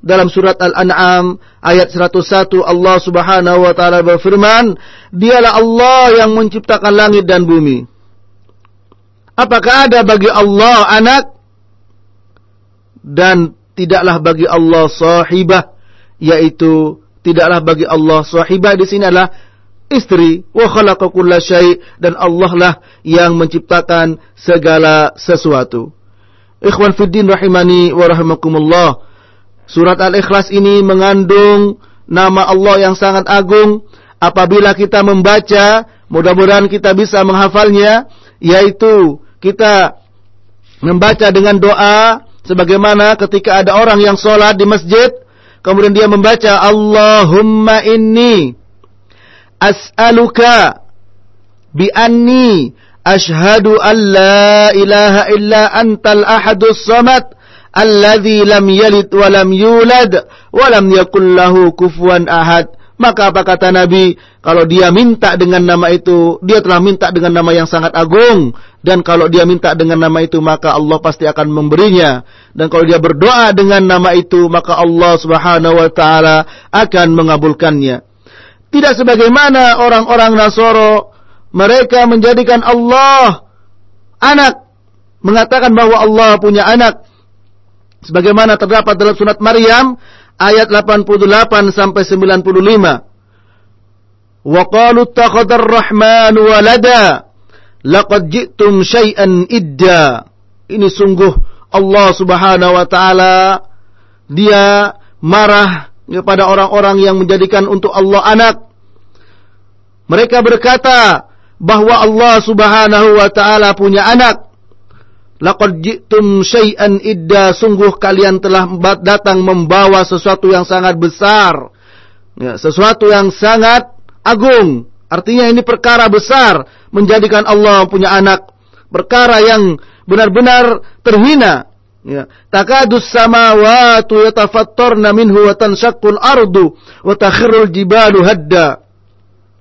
dalam surat Al-An'am ayat 101 Allah Subhanahu wa taala berfirman, "Dialah Allah yang menciptakan langit dan bumi." Apakah ada bagi Allah anak dan tidaklah bagi Allah sahibah yaitu tidaklah bagi Allah sahibah di sini adalah istri wa khalaqa syai dan Allah lah yang menciptakan segala sesuatu. Ikhwan fiddin rahimani wa rahimakumullah. Surat Al-Ikhlas ini mengandung nama Allah yang sangat agung. Apabila kita membaca, mudah-mudahan kita bisa menghafalnya, yaitu kita membaca dengan doa sebagaimana ketika ada orang yang sholat di masjid, kemudian dia membaca Allahumma inni as'aluka bi anni ashhadu an la ilaha illa antal ahadus samad alladzi lam yalid wa lam yulad wa lam yakul lahu kufuwan ahad. Maka apa kata Nabi? Kalau dia minta dengan nama itu, dia telah minta dengan nama yang sangat agung. Dan kalau dia minta dengan nama itu, maka Allah pasti akan memberinya. Dan kalau dia berdoa dengan nama itu, maka Allah subhanahu wa ta'ala akan mengabulkannya. Tidak sebagaimana orang-orang Nasoro, mereka menjadikan Allah anak. Mengatakan bahwa Allah punya anak. Sebagaimana terdapat dalam surat Maryam ayat 88 sampai 95. Wa qalu ittakhadar rahman walada laqad ji'tum syai'an idda. Ini sungguh Allah Subhanahu wa taala dia marah kepada orang-orang yang menjadikan untuk Allah anak. Mereka berkata bahwa Allah Subhanahu wa taala punya anak. Laqad ji'tum syai'an idda sungguh kalian telah datang membawa sesuatu yang sangat besar. Ya, sesuatu yang sangat agung. Artinya ini perkara besar menjadikan Allah punya anak. Perkara yang benar-benar terhina. Ya. Takadus samawati yatafattarna minhu wa ardu wa takhirul jibalu hadda.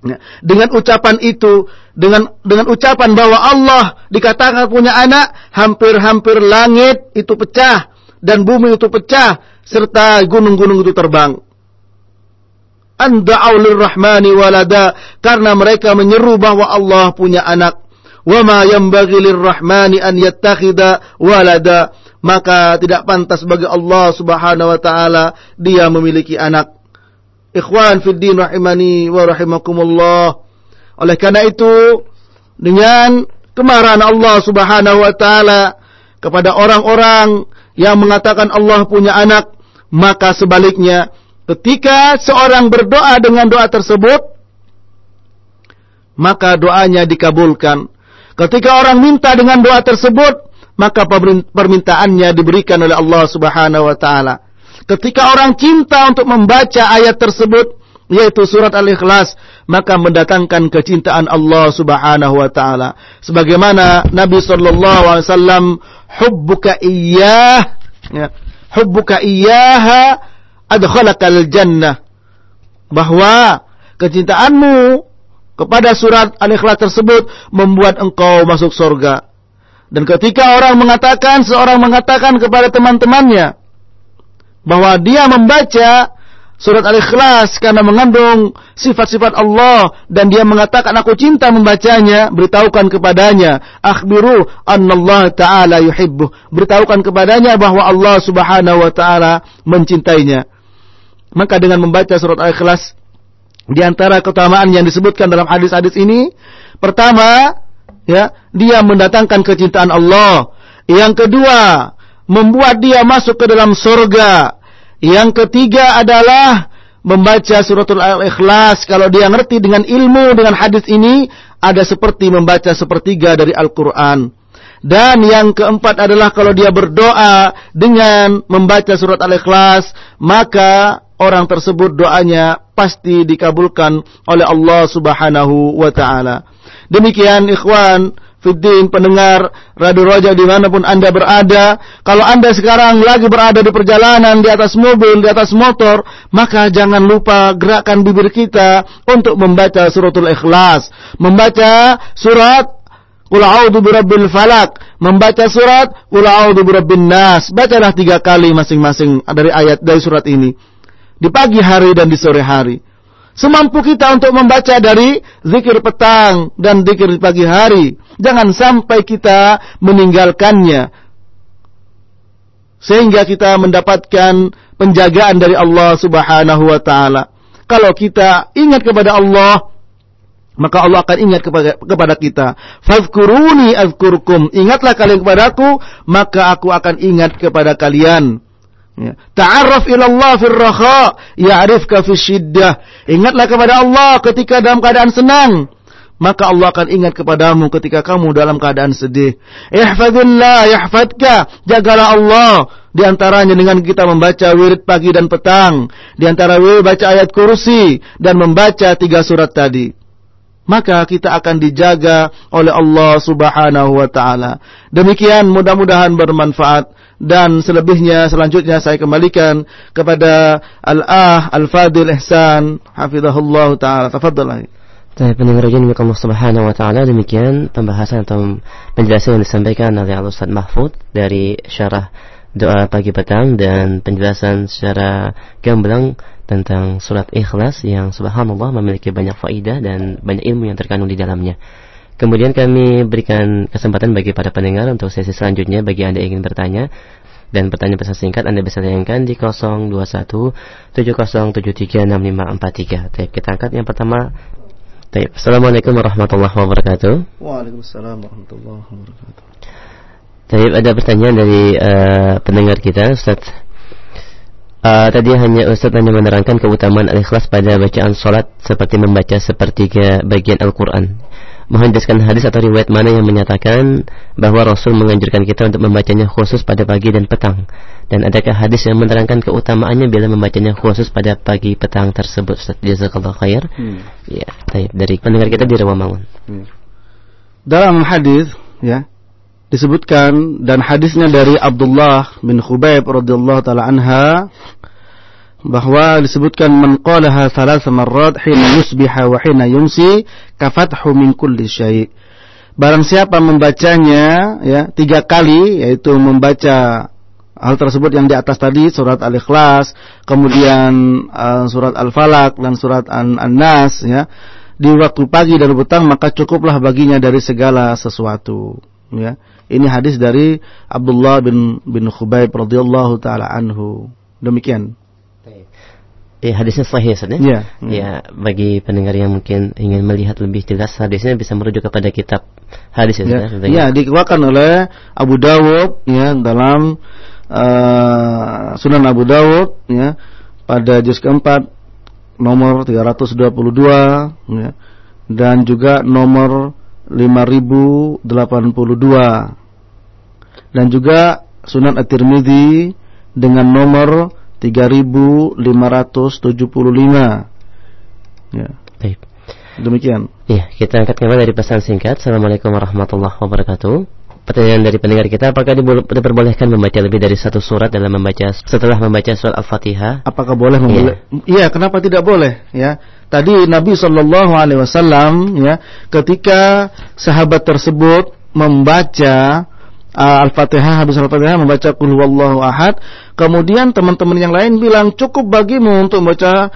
Ya. Dengan ucapan itu, dengan dengan ucapan bahwa Allah dikatakan punya anak, hampir-hampir langit itu pecah dan bumi itu pecah serta gunung-gunung itu terbang. Anda'u lirrahmani walada karena mereka menyeru bahwa Allah punya anak. Wa ma yanbaghi lirrahmani an yattakhidha walada maka tidak pantas bagi Allah Subhanahu wa taala dia memiliki anak. Ikhwan fi din rahimani wa rahimakumullah. Oleh karena itu, dengan kemarahan Allah Subhanahu wa taala kepada orang-orang yang mengatakan Allah punya anak, maka sebaliknya ketika seorang berdoa dengan doa tersebut, maka doanya dikabulkan. Ketika orang minta dengan doa tersebut, maka permintaannya diberikan oleh Allah Subhanahu wa taala. Ketika orang cinta untuk membaca ayat tersebut, yaitu surat Al-Ikhlas, maka mendatangkan kecintaan Allah Subhanahu wa taala. Sebagaimana Nabi sallallahu alaihi wasallam hubbuka iyyah ya, hubbuka iyyaha adkhalakal jannah. Bahwa kecintaanmu kepada surat Al-Ikhlas tersebut membuat engkau masuk surga. Dan ketika orang mengatakan, seorang mengatakan kepada teman-temannya, bahwa dia membaca surat Al-Ikhlas karena mengandung sifat-sifat Allah dan dia mengatakan aku cinta membacanya, beritahukan kepadanya, akhbiru annallahu taala yuhibbu. Beritahukan kepadanya bahwa Allah Subhanahu wa taala mencintainya. Maka dengan membaca surat Al-Ikhlas di antara keutamaan yang disebutkan dalam hadis-hadis ini, pertama, ya, dia mendatangkan kecintaan Allah. Yang kedua, membuat dia masuk ke dalam surga. Yang ketiga adalah membaca suratul al-ikhlas. Kalau dia ngerti dengan ilmu, dengan hadis ini, ada seperti membaca sepertiga dari Al-Quran. Dan yang keempat adalah kalau dia berdoa dengan membaca surat al-ikhlas, maka orang tersebut doanya pasti dikabulkan oleh Allah subhanahu wa ta'ala. Demikian ikhwan, Fiddin, pendengar Radio Roja di mana pun Anda berada. Kalau Anda sekarang lagi berada di perjalanan, di atas mobil, di atas motor, maka jangan lupa gerakan bibir kita untuk membaca suratul ikhlas. Membaca surat Qul a'udzu birabbil falak, membaca surat Qul a'udzu birabbin nas. Bacalah tiga kali masing-masing dari ayat dari surat ini. Di pagi hari dan di sore hari. Semampu kita untuk membaca dari zikir petang dan zikir pagi hari. Jangan sampai kita meninggalkannya. Sehingga kita mendapatkan penjagaan dari Allah subhanahu wa ta'ala. Kalau kita ingat kepada Allah, maka Allah akan ingat kepada, kepada kita. Fazkuruni azkurkum. Ingatlah kalian kepadaku, maka aku akan ingat kepada kalian. Ya. Ta'arraf ila Allah fil raha, ya'rifka fil syiddah. Ingatlah kepada Allah ketika dalam keadaan senang, maka Allah akan ingat kepadamu ketika kamu dalam keadaan sedih. Ihfazillah yahfadka, jagalah Allah di antaranya dengan kita membaca wirid pagi dan petang, di antara wirid baca ayat kursi dan membaca tiga surat tadi. Maka kita akan dijaga oleh Allah Subhanahu wa taala. Demikian mudah-mudahan bermanfaat dan selebihnya selanjutnya saya kembalikan kepada Al-Ah Al-Fadil Ihsan hafizahullah taala. Tafadhal. Baik, pendengar yang Allah Subhanahu wa taala demikian pembahasan atau penjelasan yang disampaikan oleh Al Ustaz Mahfud dari syarah doa pagi petang dan penjelasan secara gamblang tentang surat Ikhlas yang subhanallah memiliki banyak faidah dan banyak ilmu yang terkandung di dalamnya. Kemudian kami berikan kesempatan bagi para pendengar untuk sesi selanjutnya bagi Anda yang ingin bertanya dan pertanyaan pesan singkat Anda bisa tanyakan di 021 7073 6543. Baik, kita angkat yang pertama Baik, Assalamualaikum warahmatullahi wabarakatuh. Waalaikumsalam warahmatullahi wabarakatuh. Baik, ada pertanyaan dari uh, pendengar kita, Ustaz. Uh, tadi hanya Ustaz hanya menerangkan keutamaan al-ikhlas pada bacaan sholat seperti membaca sepertiga bagian Al-Quran menghandaskan hadis atau riwayat mana yang menyatakan bahwa Rasul menganjurkan kita untuk membacanya khusus pada pagi dan petang? Dan adakah hadis yang menerangkan keutamaannya bila membacanya khusus pada pagi petang tersebut? Ustaz Jazakallah khair. Hmm. Ya, baik. Dari pendengar kita di Rawamangun. Hmm. Dalam hadis ya disebutkan dan hadisnya dari Abdullah bin Khubaib radhiyallahu taala anha bahwa disebutkan man qalaha thalatha marrat hina yusbiha wa hina yumsi kafathu min kulli syai. Barang siapa membacanya ya tiga kali yaitu membaca hal tersebut yang di atas tadi surat Al-Ikhlas, kemudian uh, surat Al-Falaq dan surat An-Nas ya di waktu pagi dan petang maka cukuplah baginya dari segala sesuatu ya. Ini hadis dari Abdullah bin bin Khubaib radhiyallahu taala anhu. Demikian. Ya, hadisnya sahih Ustaz ya? Ya, ya, bagi pendengar yang mungkin ingin melihat lebih jelas hadisnya bisa merujuk kepada kitab hadis ya. Ya, ya dikeluarkan oleh Abu Dawud ya dalam uh, Sunan Abu Dawud ya pada juz keempat nomor 322 ya dan juga nomor 5082 dan juga Sunan At-Tirmidzi dengan nomor 3575. Ya. Baik. Demikian. Ya, kita angkat kembali dari pesan singkat. Assalamualaikum warahmatullahi wabarakatuh. Pertanyaan dari pendengar kita, apakah diperbolehkan membaca lebih dari satu surat dalam membaca setelah membaca surat Al-Fatihah? Apakah boleh memboleh? Iya, ya, kenapa tidak boleh? Ya, tadi Nabi Shallallahu Alaihi Wasallam ya, ketika sahabat tersebut membaca Al-Fatihah habis Al-Fatihah membaca qul huwallahu ahad. Kemudian teman-teman yang lain bilang cukup bagimu untuk membaca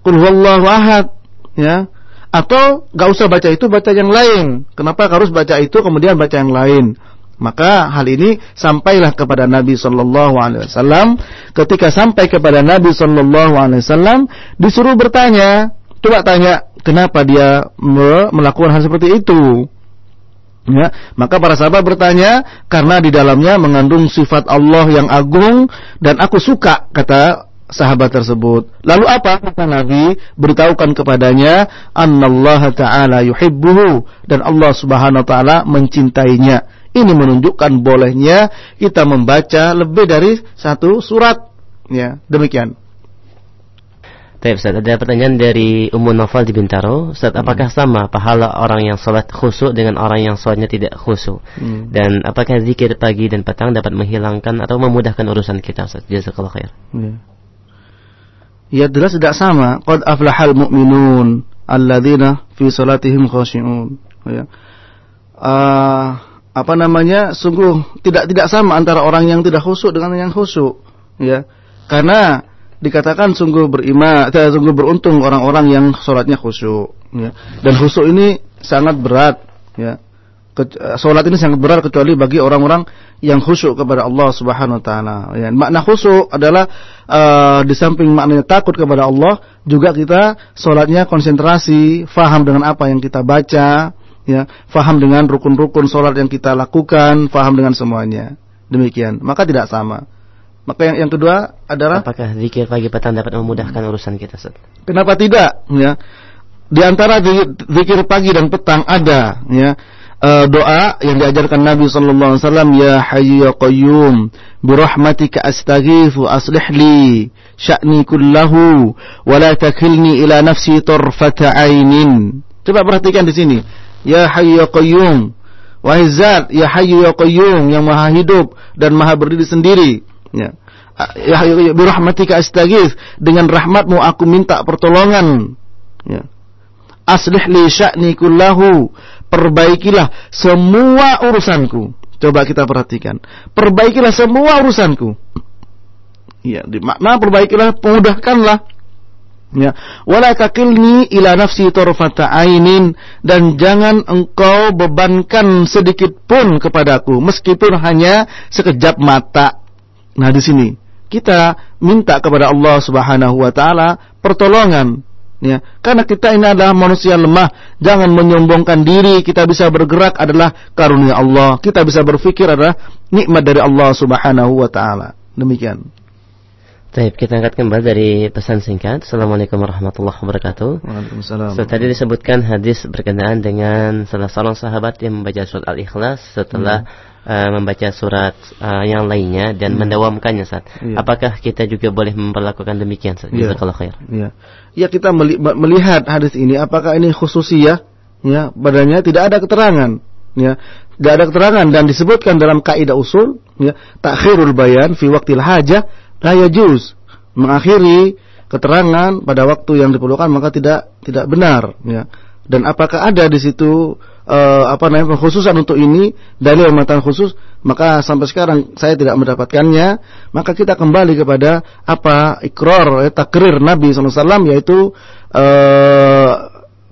qul huwallahu ahad, ya. Atau gak usah baca itu, baca yang lain. Kenapa harus baca itu kemudian baca yang lain? Maka hal ini sampailah kepada Nabi Shallallahu Alaihi Wasallam. Ketika sampai kepada Nabi Shallallahu Alaihi Wasallam, disuruh bertanya. Coba tanya, kenapa dia melakukan hal seperti itu? Ya, maka para sahabat bertanya karena di dalamnya mengandung sifat Allah yang agung dan aku suka kata sahabat tersebut. Lalu apa kata Nabi? Beritahukan kepadanya annallaha ta'ala yuhibbuhu dan Allah Subhanahu wa taala mencintainya. Ini menunjukkan bolehnya kita membaca lebih dari satu surat. Ya, demikian. Baik Ustaz, ada pertanyaan dari Ummu Novel di Bintaro. Ustaz, hmm. apakah sama pahala orang yang sholat khusyuk dengan orang yang sholatnya tidak khusyuk? Hmm. Dan apakah zikir pagi dan petang dapat menghilangkan atau memudahkan urusan kita Ustaz? Jazakallah khair. Ya. ya jelas tidak sama. Qad aflahal mu'minun alladzina fi salatihim khushu'un. Ya. Uh, apa namanya? Sungguh tidak tidak sama antara orang yang tidak khusyuk dengan yang khusyuk. Ya. Karena dikatakan sungguh beriman, eh, sungguh beruntung orang-orang yang sholatnya khusyuk. Ya. Dan khusyuk ini sangat berat. Ya. Eh, sholat ini sangat berat kecuali bagi orang-orang yang khusyuk kepada Allah Subhanahu Wa Taala. Ya. Makna khusyuk adalah uh, di samping maknanya takut kepada Allah, juga kita sholatnya konsentrasi, faham dengan apa yang kita baca, ya, faham dengan rukun-rukun sholat yang kita lakukan, faham dengan semuanya. Demikian. Maka tidak sama. Maka yang, yang kedua adalah apakah zikir pagi petang dapat memudahkan urusan kita, Ustaz? Kenapa tidak? Ya. Di antara zikir pagi dan petang ada ya uh, doa yang diajarkan Nabi sallallahu alaihi wasallam ya hayyu ya qayyum bi rahmatika astaghithu aslih li sya'ni kullahu wa la takilni ila nafsi tarfata ainin. Coba perhatikan di sini. Ya hayyu ya qayyum Wahai zat, ya hayyu ya qayyum yang maha hidup dan maha berdiri sendiri. Ya. Ya, ya, ya birahmatika astaghith dengan rahmatmu aku minta pertolongan. Ya. Aslih li sya'ni kullahu. Perbaikilah semua urusanku. Coba kita perhatikan. Perbaikilah semua urusanku. Ya, di makna perbaikilah, pemudahkanlah Ya, wala takilni ila nafsi tarfata ainin dan jangan engkau bebankan sedikit pun kepadaku meskipun hanya sekejap mata. Nah, di sini kita minta kepada Allah Subhanahu wa taala pertolongan ya karena kita ini adalah manusia lemah jangan menyombongkan diri kita bisa bergerak adalah karunia Allah kita bisa berpikir adalah nikmat dari Allah Subhanahu wa taala demikian Baik, kita angkat kembali dari pesan singkat. Assalamualaikum warahmatullahi wabarakatuh. Waalaikumsalam. So, tadi disebutkan hadis berkenaan dengan salah seorang sahabat yang membaca surat Al-Ikhlas setelah hmm. Uh, membaca surat uh, yang lainnya dan hmm. mendawamkannya saat. Yeah. Apakah kita juga boleh memperlakukan demikian? Iya. Jazakallahu khair. Iya. Ya kita melihat hadis ini apakah ini khususiyah ya badannya tidak ada keterangan ya tidak ada keterangan dan disebutkan dalam kaidah usul ya takhirul bayan fi waqtil hajah la yajuz mengakhiri keterangan pada waktu yang diperlukan maka tidak tidak benar ya dan apakah ada di situ uh, apa namanya khususan untuk ini yang mengatakan khusus maka sampai sekarang saya tidak mendapatkannya. Maka kita kembali kepada apa ikrar eh, takrir Nabi SAW yaitu uh,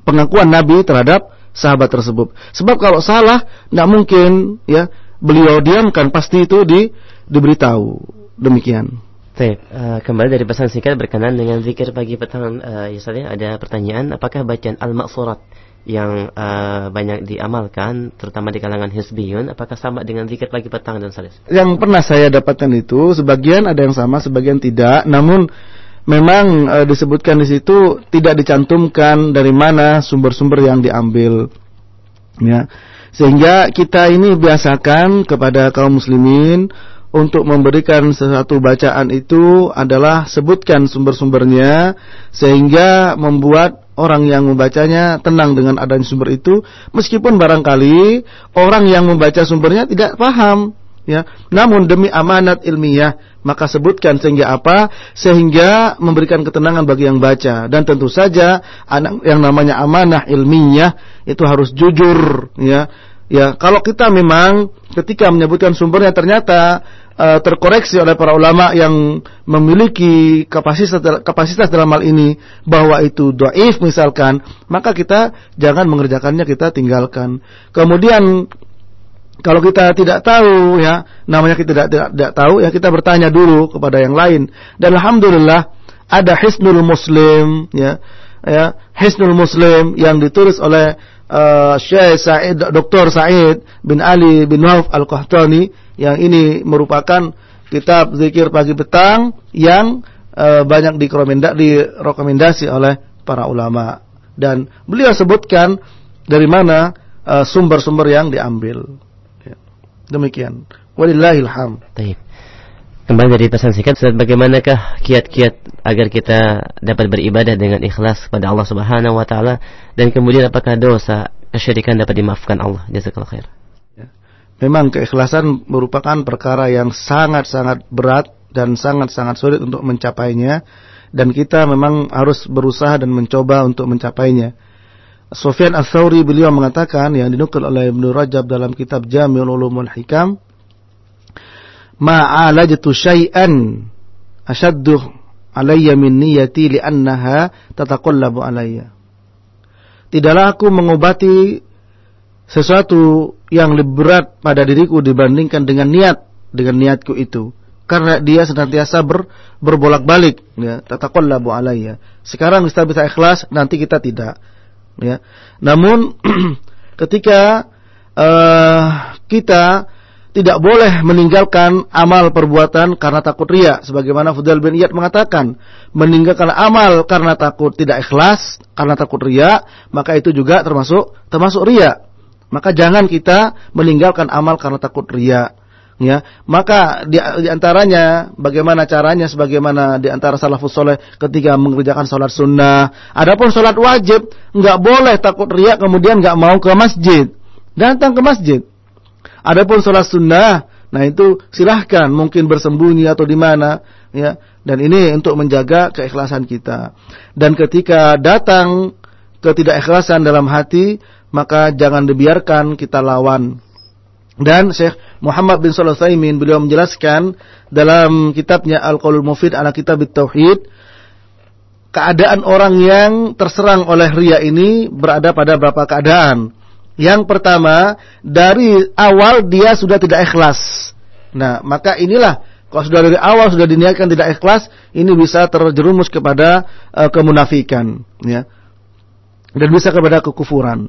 pengakuan Nabi terhadap sahabat tersebut. Sebab kalau salah tidak mungkin ya beliau diamkan pasti itu di diberitahu. Demikian. Baik, uh, kembali dari pesan singkat berkenan dengan zikir pagi petang uh, ya ada pertanyaan apakah bacaan al-maqsurat yang uh, banyak diamalkan terutama di kalangan hizbiyun apakah sama dengan zikir pagi petang dan salis? Yang pernah saya dapatkan itu sebagian ada yang sama sebagian tidak. Namun memang uh, disebutkan di situ tidak dicantumkan dari mana sumber-sumber yang diambil. Ya. Sehingga kita ini biasakan kepada kaum muslimin untuk memberikan sesuatu bacaan itu adalah sebutkan sumber-sumbernya sehingga membuat orang yang membacanya tenang dengan adanya sumber itu meskipun barangkali orang yang membaca sumbernya tidak paham ya. Namun demi amanat ilmiah maka sebutkan sehingga apa? Sehingga memberikan ketenangan bagi yang baca. Dan tentu saja yang namanya amanah ilmiah itu harus jujur ya. Ya, kalau kita memang ketika menyebutkan sumbernya ternyata terkoreksi oleh para ulama yang memiliki kapasitas kapasitas dalam hal ini bahwa itu doif misalkan, maka kita jangan mengerjakannya, kita tinggalkan. Kemudian kalau kita tidak tahu ya, namanya kita tidak, tidak tidak tahu ya kita bertanya dulu kepada yang lain. Dan alhamdulillah ada Hisnul Muslim ya, ya Hisnul Muslim yang ditulis oleh uh, Syekh Said Dr. Said bin Ali bin Auf Al-Qahtani yang ini merupakan kitab zikir pagi petang yang uh, banyak direkomendasi oleh para ulama dan beliau sebutkan dari mana eh, sumber-sumber uh, yang diambil. Ya. Demikian. Walillahilham. Baik. Kembali dari pesan singkat, bagaimanakah kiat-kiat agar kita dapat beribadah dengan ikhlas pada Allah Subhanahu wa taala dan kemudian apakah dosa kesyirikan dapat dimaafkan Allah? Jazakallahu khair. Ya. Memang keikhlasan merupakan perkara yang sangat-sangat berat dan sangat-sangat sulit untuk mencapainya dan kita memang harus berusaha dan mencoba untuk mencapainya. Sufyan Ats-Tsauri beliau mengatakan yang dinukil oleh Ibnu Rajab dalam kitab Jami'ul Ulumul Hikam ma'alajtu syai'an ashaddu alayya min niyati li'annaha tataqallabu alayya. Tidaklah aku mengobati sesuatu yang lebih berat pada diriku dibandingkan dengan niat dengan niatku itu karena dia senantiasa ber, berbolak-balik ya tataqallabu alayya. Sekarang kita bisa ikhlas, nanti kita tidak. Ya. Namun ketika uh, kita tidak boleh meninggalkan amal perbuatan karena takut ria sebagaimana Fudal bin Iyad mengatakan meninggalkan amal karena takut tidak ikhlas karena takut ria maka itu juga termasuk termasuk ria maka jangan kita meninggalkan amal karena takut ria ya maka di, di antaranya bagaimana caranya sebagaimana di antara salafus soleh ketika mengerjakan sholat sunnah adapun sholat wajib nggak boleh takut ria kemudian nggak mau ke masjid. Datang ke masjid Adapun sholat sunnah, nah itu silahkan mungkin bersembunyi atau di mana, ya. Dan ini untuk menjaga keikhlasan kita. Dan ketika datang ketidakikhlasan dalam hati, maka jangan dibiarkan kita lawan. Dan Syekh Muhammad bin Utsaimin beliau menjelaskan dalam kitabnya Al-Qaulul Mufid ala Kitab Tauhid keadaan orang yang terserang oleh ria ini berada pada beberapa keadaan. Yang pertama, dari awal dia sudah tidak ikhlas. Nah, maka inilah kalau sudah dari awal sudah diniatkan tidak ikhlas, ini bisa terjerumus kepada uh, kemunafikan, ya. Dan bisa kepada kekufuran.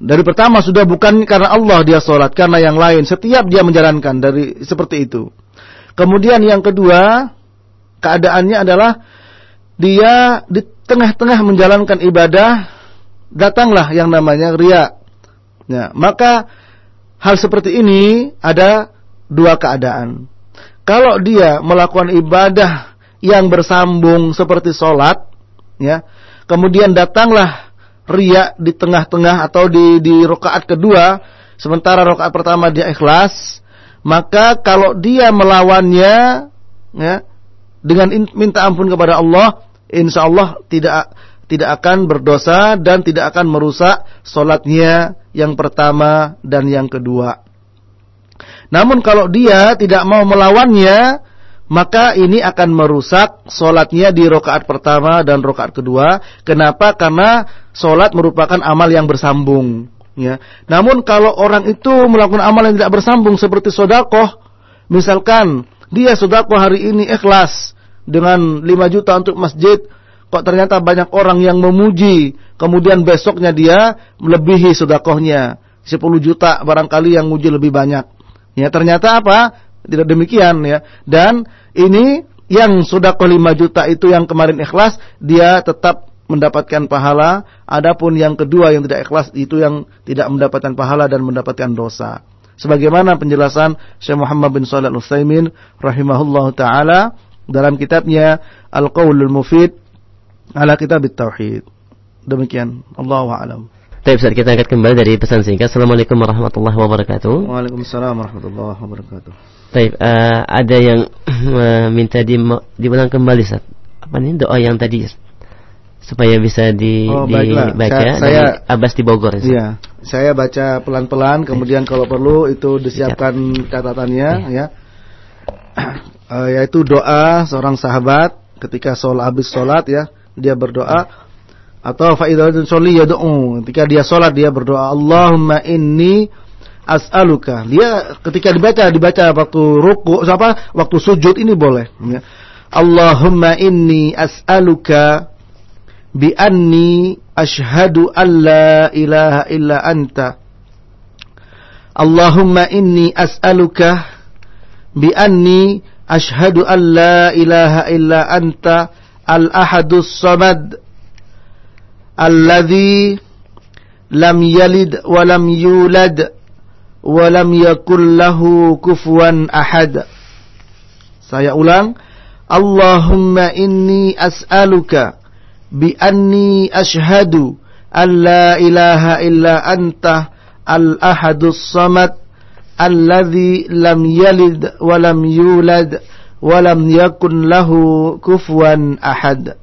Dari pertama sudah bukan karena Allah dia sholat, karena yang lain. Setiap dia menjalankan dari seperti itu. Kemudian yang kedua, keadaannya adalah dia di tengah-tengah menjalankan ibadah, datanglah yang namanya riak. Ya, maka hal seperti ini ada dua keadaan. Kalau dia melakukan ibadah yang bersambung seperti sholat, ya, kemudian datanglah ria di tengah-tengah atau di di rokaat kedua, sementara rokaat pertama dia ikhlas, maka kalau dia melawannya, ya, dengan minta ampun kepada Allah, insya Allah tidak tidak akan berdosa dan tidak akan merusak solatnya yang pertama dan yang kedua. Namun kalau dia tidak mau melawannya, maka ini akan merusak solatnya di rokaat pertama dan rokaat kedua. Kenapa? Karena solat merupakan amal yang bersambung. Ya. Namun kalau orang itu melakukan amal yang tidak bersambung seperti sodakoh, misalkan dia sodakoh hari ini ikhlas dengan 5 juta untuk masjid, kok ternyata banyak orang yang memuji, kemudian besoknya dia melebihi sodakohnya. 10 juta barangkali yang muji lebih banyak. Ya, ternyata apa? Tidak demikian ya. Dan ini yang sodakoh 5 juta itu yang kemarin ikhlas, dia tetap mendapatkan pahala. Adapun yang kedua yang tidak ikhlas itu yang tidak mendapatkan pahala dan mendapatkan dosa. Sebagaimana penjelasan Syekh Muhammad bin Shalih Al-Utsaimin rahimahullah taala dalam kitabnya Al-Qaulul Mufid ala kitab tauhid. Demikian. Allahu a'lam. Baik, Ustaz, kita angkat kembali dari pesan singkat. Assalamualaikum warahmatullahi wabarakatuh. Waalaikumsalam warahmatullahi wabarakatuh. Baik, uh, ada yang uh, minta di, diulang kembali, Ustaz. Apa nih doa yang tadi supaya bisa di, oh, dibaca saya, saya Abbas di Bogor. Ustaz. Iya, saya baca pelan-pelan, kemudian kalau perlu itu disiapkan catatannya, iya. ya. Uh, yaitu doa seorang sahabat ketika sholat habis sholat ya dia berdoa atau faidatun sholli yad'u. Ketika dia salat dia berdoa Allahumma inni as'aluka. Dia ketika dibaca dibaca waktu ruku apa waktu sujud ini boleh ya. Allahumma inni as'aluka bi anni ashhadu an la ilaha illa anta. Allahumma inni as'aluka bi anni ashhadu an la ilaha illa anta الأحد الصمد الذي لم يلد ولم يولد ولم يكن له كفوا أحد. سيقولان اللهم إني أسألك بأني أشهد أن لا إله إلا أنت الأحد الصمد الذي لم يلد ولم يولد walam yakun lahu ahad.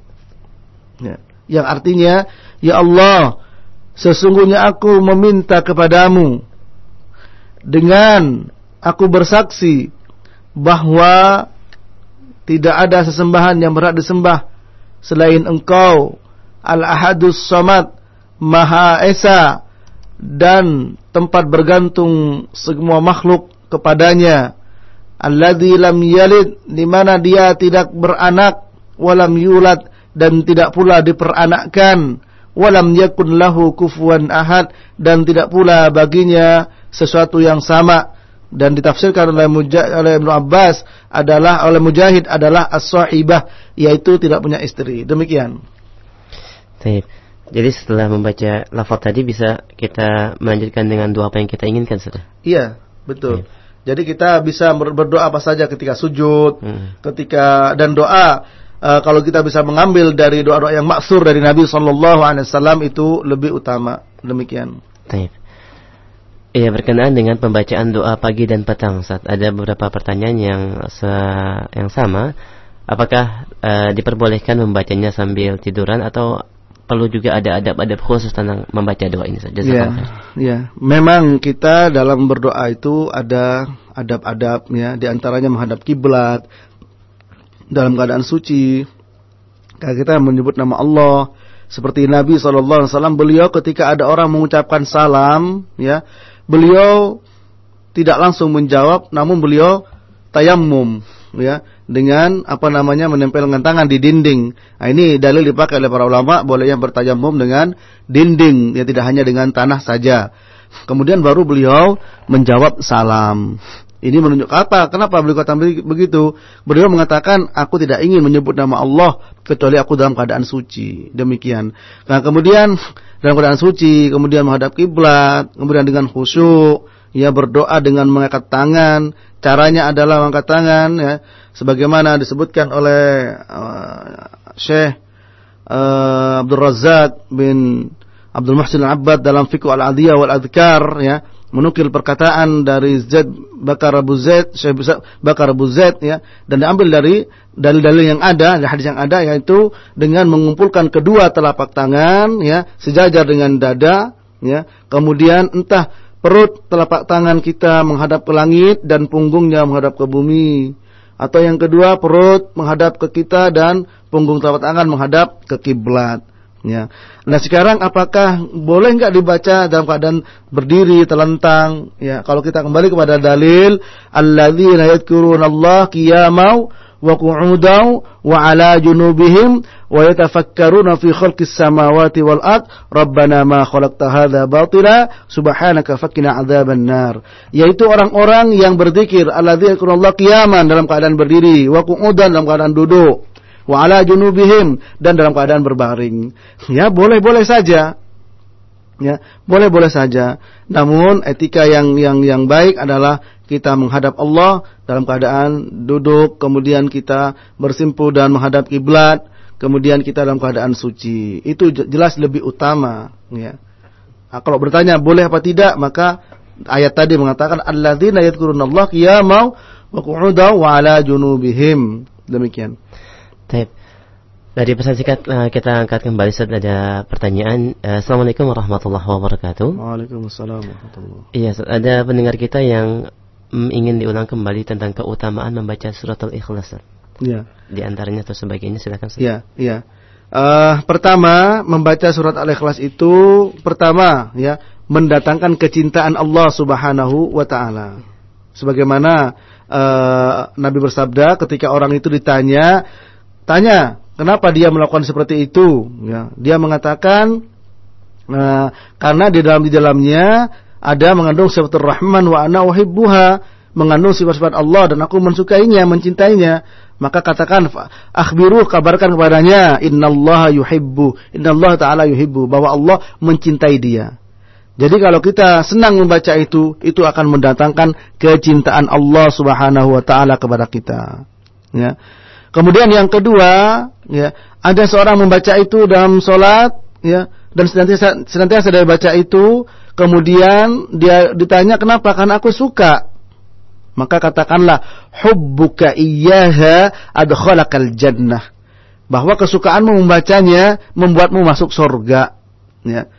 Ya. Yang artinya, ya Allah, sesungguhnya aku meminta kepadamu dengan aku bersaksi bahwa tidak ada sesembahan yang berhak disembah selain Engkau, Al-Ahadus Samad, Maha Esa dan tempat bergantung semua makhluk kepadanya alladzi lam yalid di mana dia tidak beranak walam yulad dan tidak pula diperanakkan walam yakun lahu kufuwan ahad dan tidak pula baginya sesuatu yang sama dan ditafsirkan oleh Mujahid, oleh Ibnu Abbas adalah oleh Mujahid adalah as-sahibah yaitu tidak punya istri. Demikian. Baik. Jadi setelah membaca lafaz tadi bisa kita melanjutkan dengan doa apa yang kita inginkan sudah. Iya, betul. Baik. Jadi kita bisa berdoa apa saja ketika sujud, hmm. ketika dan doa uh, kalau kita bisa mengambil dari doa-doa yang maksur dari Nabi Shallallahu Alaihi Wasallam itu lebih utama. Demikian. Taib. Iya berkenaan dengan pembacaan doa pagi dan petang saat ada beberapa pertanyaan yang se yang sama apakah uh, diperbolehkan membacanya sambil tiduran atau perlu juga ada adab-adab khusus tentang membaca doa ini saja. Ya, ya. Memang kita dalam berdoa itu ada adab-adabnya, di antaranya menghadap kiblat dalam keadaan suci. Kalau kita menyebut nama Allah, seperti Nabi SAW, beliau ketika ada orang mengucapkan salam, ya, beliau tidak langsung menjawab, namun beliau tayamum, ya, dengan apa namanya menempelkan tangan di dinding. Nah, ini dalil dipakai oleh para ulama bolehnya bertayamum dengan dinding, ya tidak hanya dengan tanah saja. Kemudian baru beliau menjawab salam. Ini menunjuk apa? Kenapa beliau kata begitu? Beliau mengatakan, aku tidak ingin menyebut nama Allah kecuali aku dalam keadaan suci. Demikian. Nah, kemudian dalam keadaan suci, kemudian menghadap kiblat, kemudian dengan khusyuk, ya berdoa dengan mengangkat tangan. Caranya adalah mengangkat tangan, ya, sebagaimana disebutkan oleh uh, Syekh uh, Abdul Razak bin Abdul Muhsin Al-Abbad dalam Fiqh Al-Adiyah wal Adhkar ya menukil perkataan dari Zaid Bakar Abu Zaid, Syekh Bakar Abu Zaid ya dan diambil dari dalil-dalil yang ada, hadis yang ada yaitu dengan mengumpulkan kedua telapak tangan ya sejajar dengan dada ya. Kemudian entah perut telapak tangan kita menghadap ke langit dan punggungnya menghadap ke bumi atau yang kedua perut menghadap ke kita dan punggung telapak tangan menghadap ke kiblat. Ya. Nah sekarang apakah boleh nggak dibaca dalam keadaan berdiri telentang? Ya, kalau kita kembali kepada dalil alladzina yadhkuruna qiyamau junubihim wa yatafakkaruna fi khalqis samawati wal ard rabbana ma khalaqta hadza batila subhanaka fakina adzaban nar yaitu orang-orang yang berzikir yadhkuruna qiyaman dalam keadaan berdiri wa qu'udan dalam keadaan duduk wa ala junubihim dan dalam keadaan berbaring. Ya, boleh-boleh saja. Ya, boleh-boleh saja. Namun etika yang yang yang baik adalah kita menghadap Allah dalam keadaan duduk, kemudian kita bersimpu dan menghadap kiblat, kemudian kita dalam keadaan suci. Itu jelas lebih utama, ya. Nah, kalau bertanya boleh apa tidak, maka ayat tadi mengatakan alladzina yadhkurunallaha qiyaman wa qu'udan wa ala junubihim. Demikian. Taib. Dari pesan singkat uh, kita angkat kembali saat ada pertanyaan. Uh, Assalamualaikum warahmatullahi wabarakatuh. Waalaikumsalam warahmatullahi. Iya, ada pendengar kita yang mm, ingin diulang kembali tentang keutamaan membaca surat al-ikhlas. Iya. Di antaranya atau sebagainya silakan. Iya, iya. Uh, pertama, membaca surat al-ikhlas itu pertama ya, mendatangkan kecintaan Allah Subhanahu wa taala. Sebagaimana uh, Nabi bersabda ketika orang itu ditanya Tanya, kenapa dia melakukan seperti itu? Ya, dia mengatakan uh, karena di dalam di dalamnya ada mengandung sifat Rahman wa ana uhibbuha, mengandung sifat-sifat Allah dan aku mensukainya, mencintainya. Maka katakan akhbiru kabarkan kepadanya innallaha yuhibbu, innallaha taala yuhibbu bahwa Allah mencintai dia. Jadi kalau kita senang membaca itu, itu akan mendatangkan kecintaan Allah Subhanahu wa taala kepada kita. Ya. Kemudian yang kedua, ya, ada seorang membaca itu dalam solat, ya, dan senantiasa senantiasa dia baca itu, kemudian dia ditanya kenapa? Karena aku suka. Maka katakanlah hubbuka iyyaha adkhalakal jannah. Bahwa kesukaanmu membacanya membuatmu masuk surga. Ya,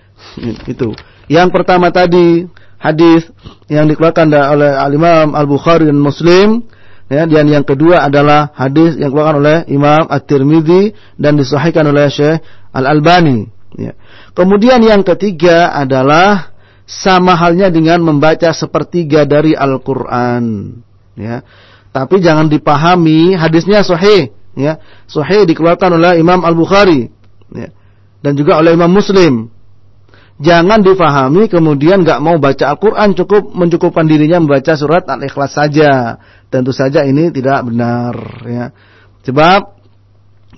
itu. Yang pertama tadi hadis yang dikeluarkan oleh Al Imam Al Bukhari dan Muslim Ya, dan yang kedua adalah hadis yang dikeluarkan oleh Imam At-Tirmidzi dan disahihkan oleh Syekh Al-Albani. Ya. Kemudian yang ketiga adalah sama halnya dengan membaca sepertiga dari Al-Qur'an. Ya. Tapi jangan dipahami hadisnya sahih, ya. Sahih dikeluarkan oleh Imam Al-Bukhari, ya. Dan juga oleh Imam Muslim. Jangan difahami kemudian nggak mau baca Al-Quran cukup mencukupkan dirinya membaca surat Al-Ikhlas saja. Tentu saja ini tidak benar. Ya. Sebab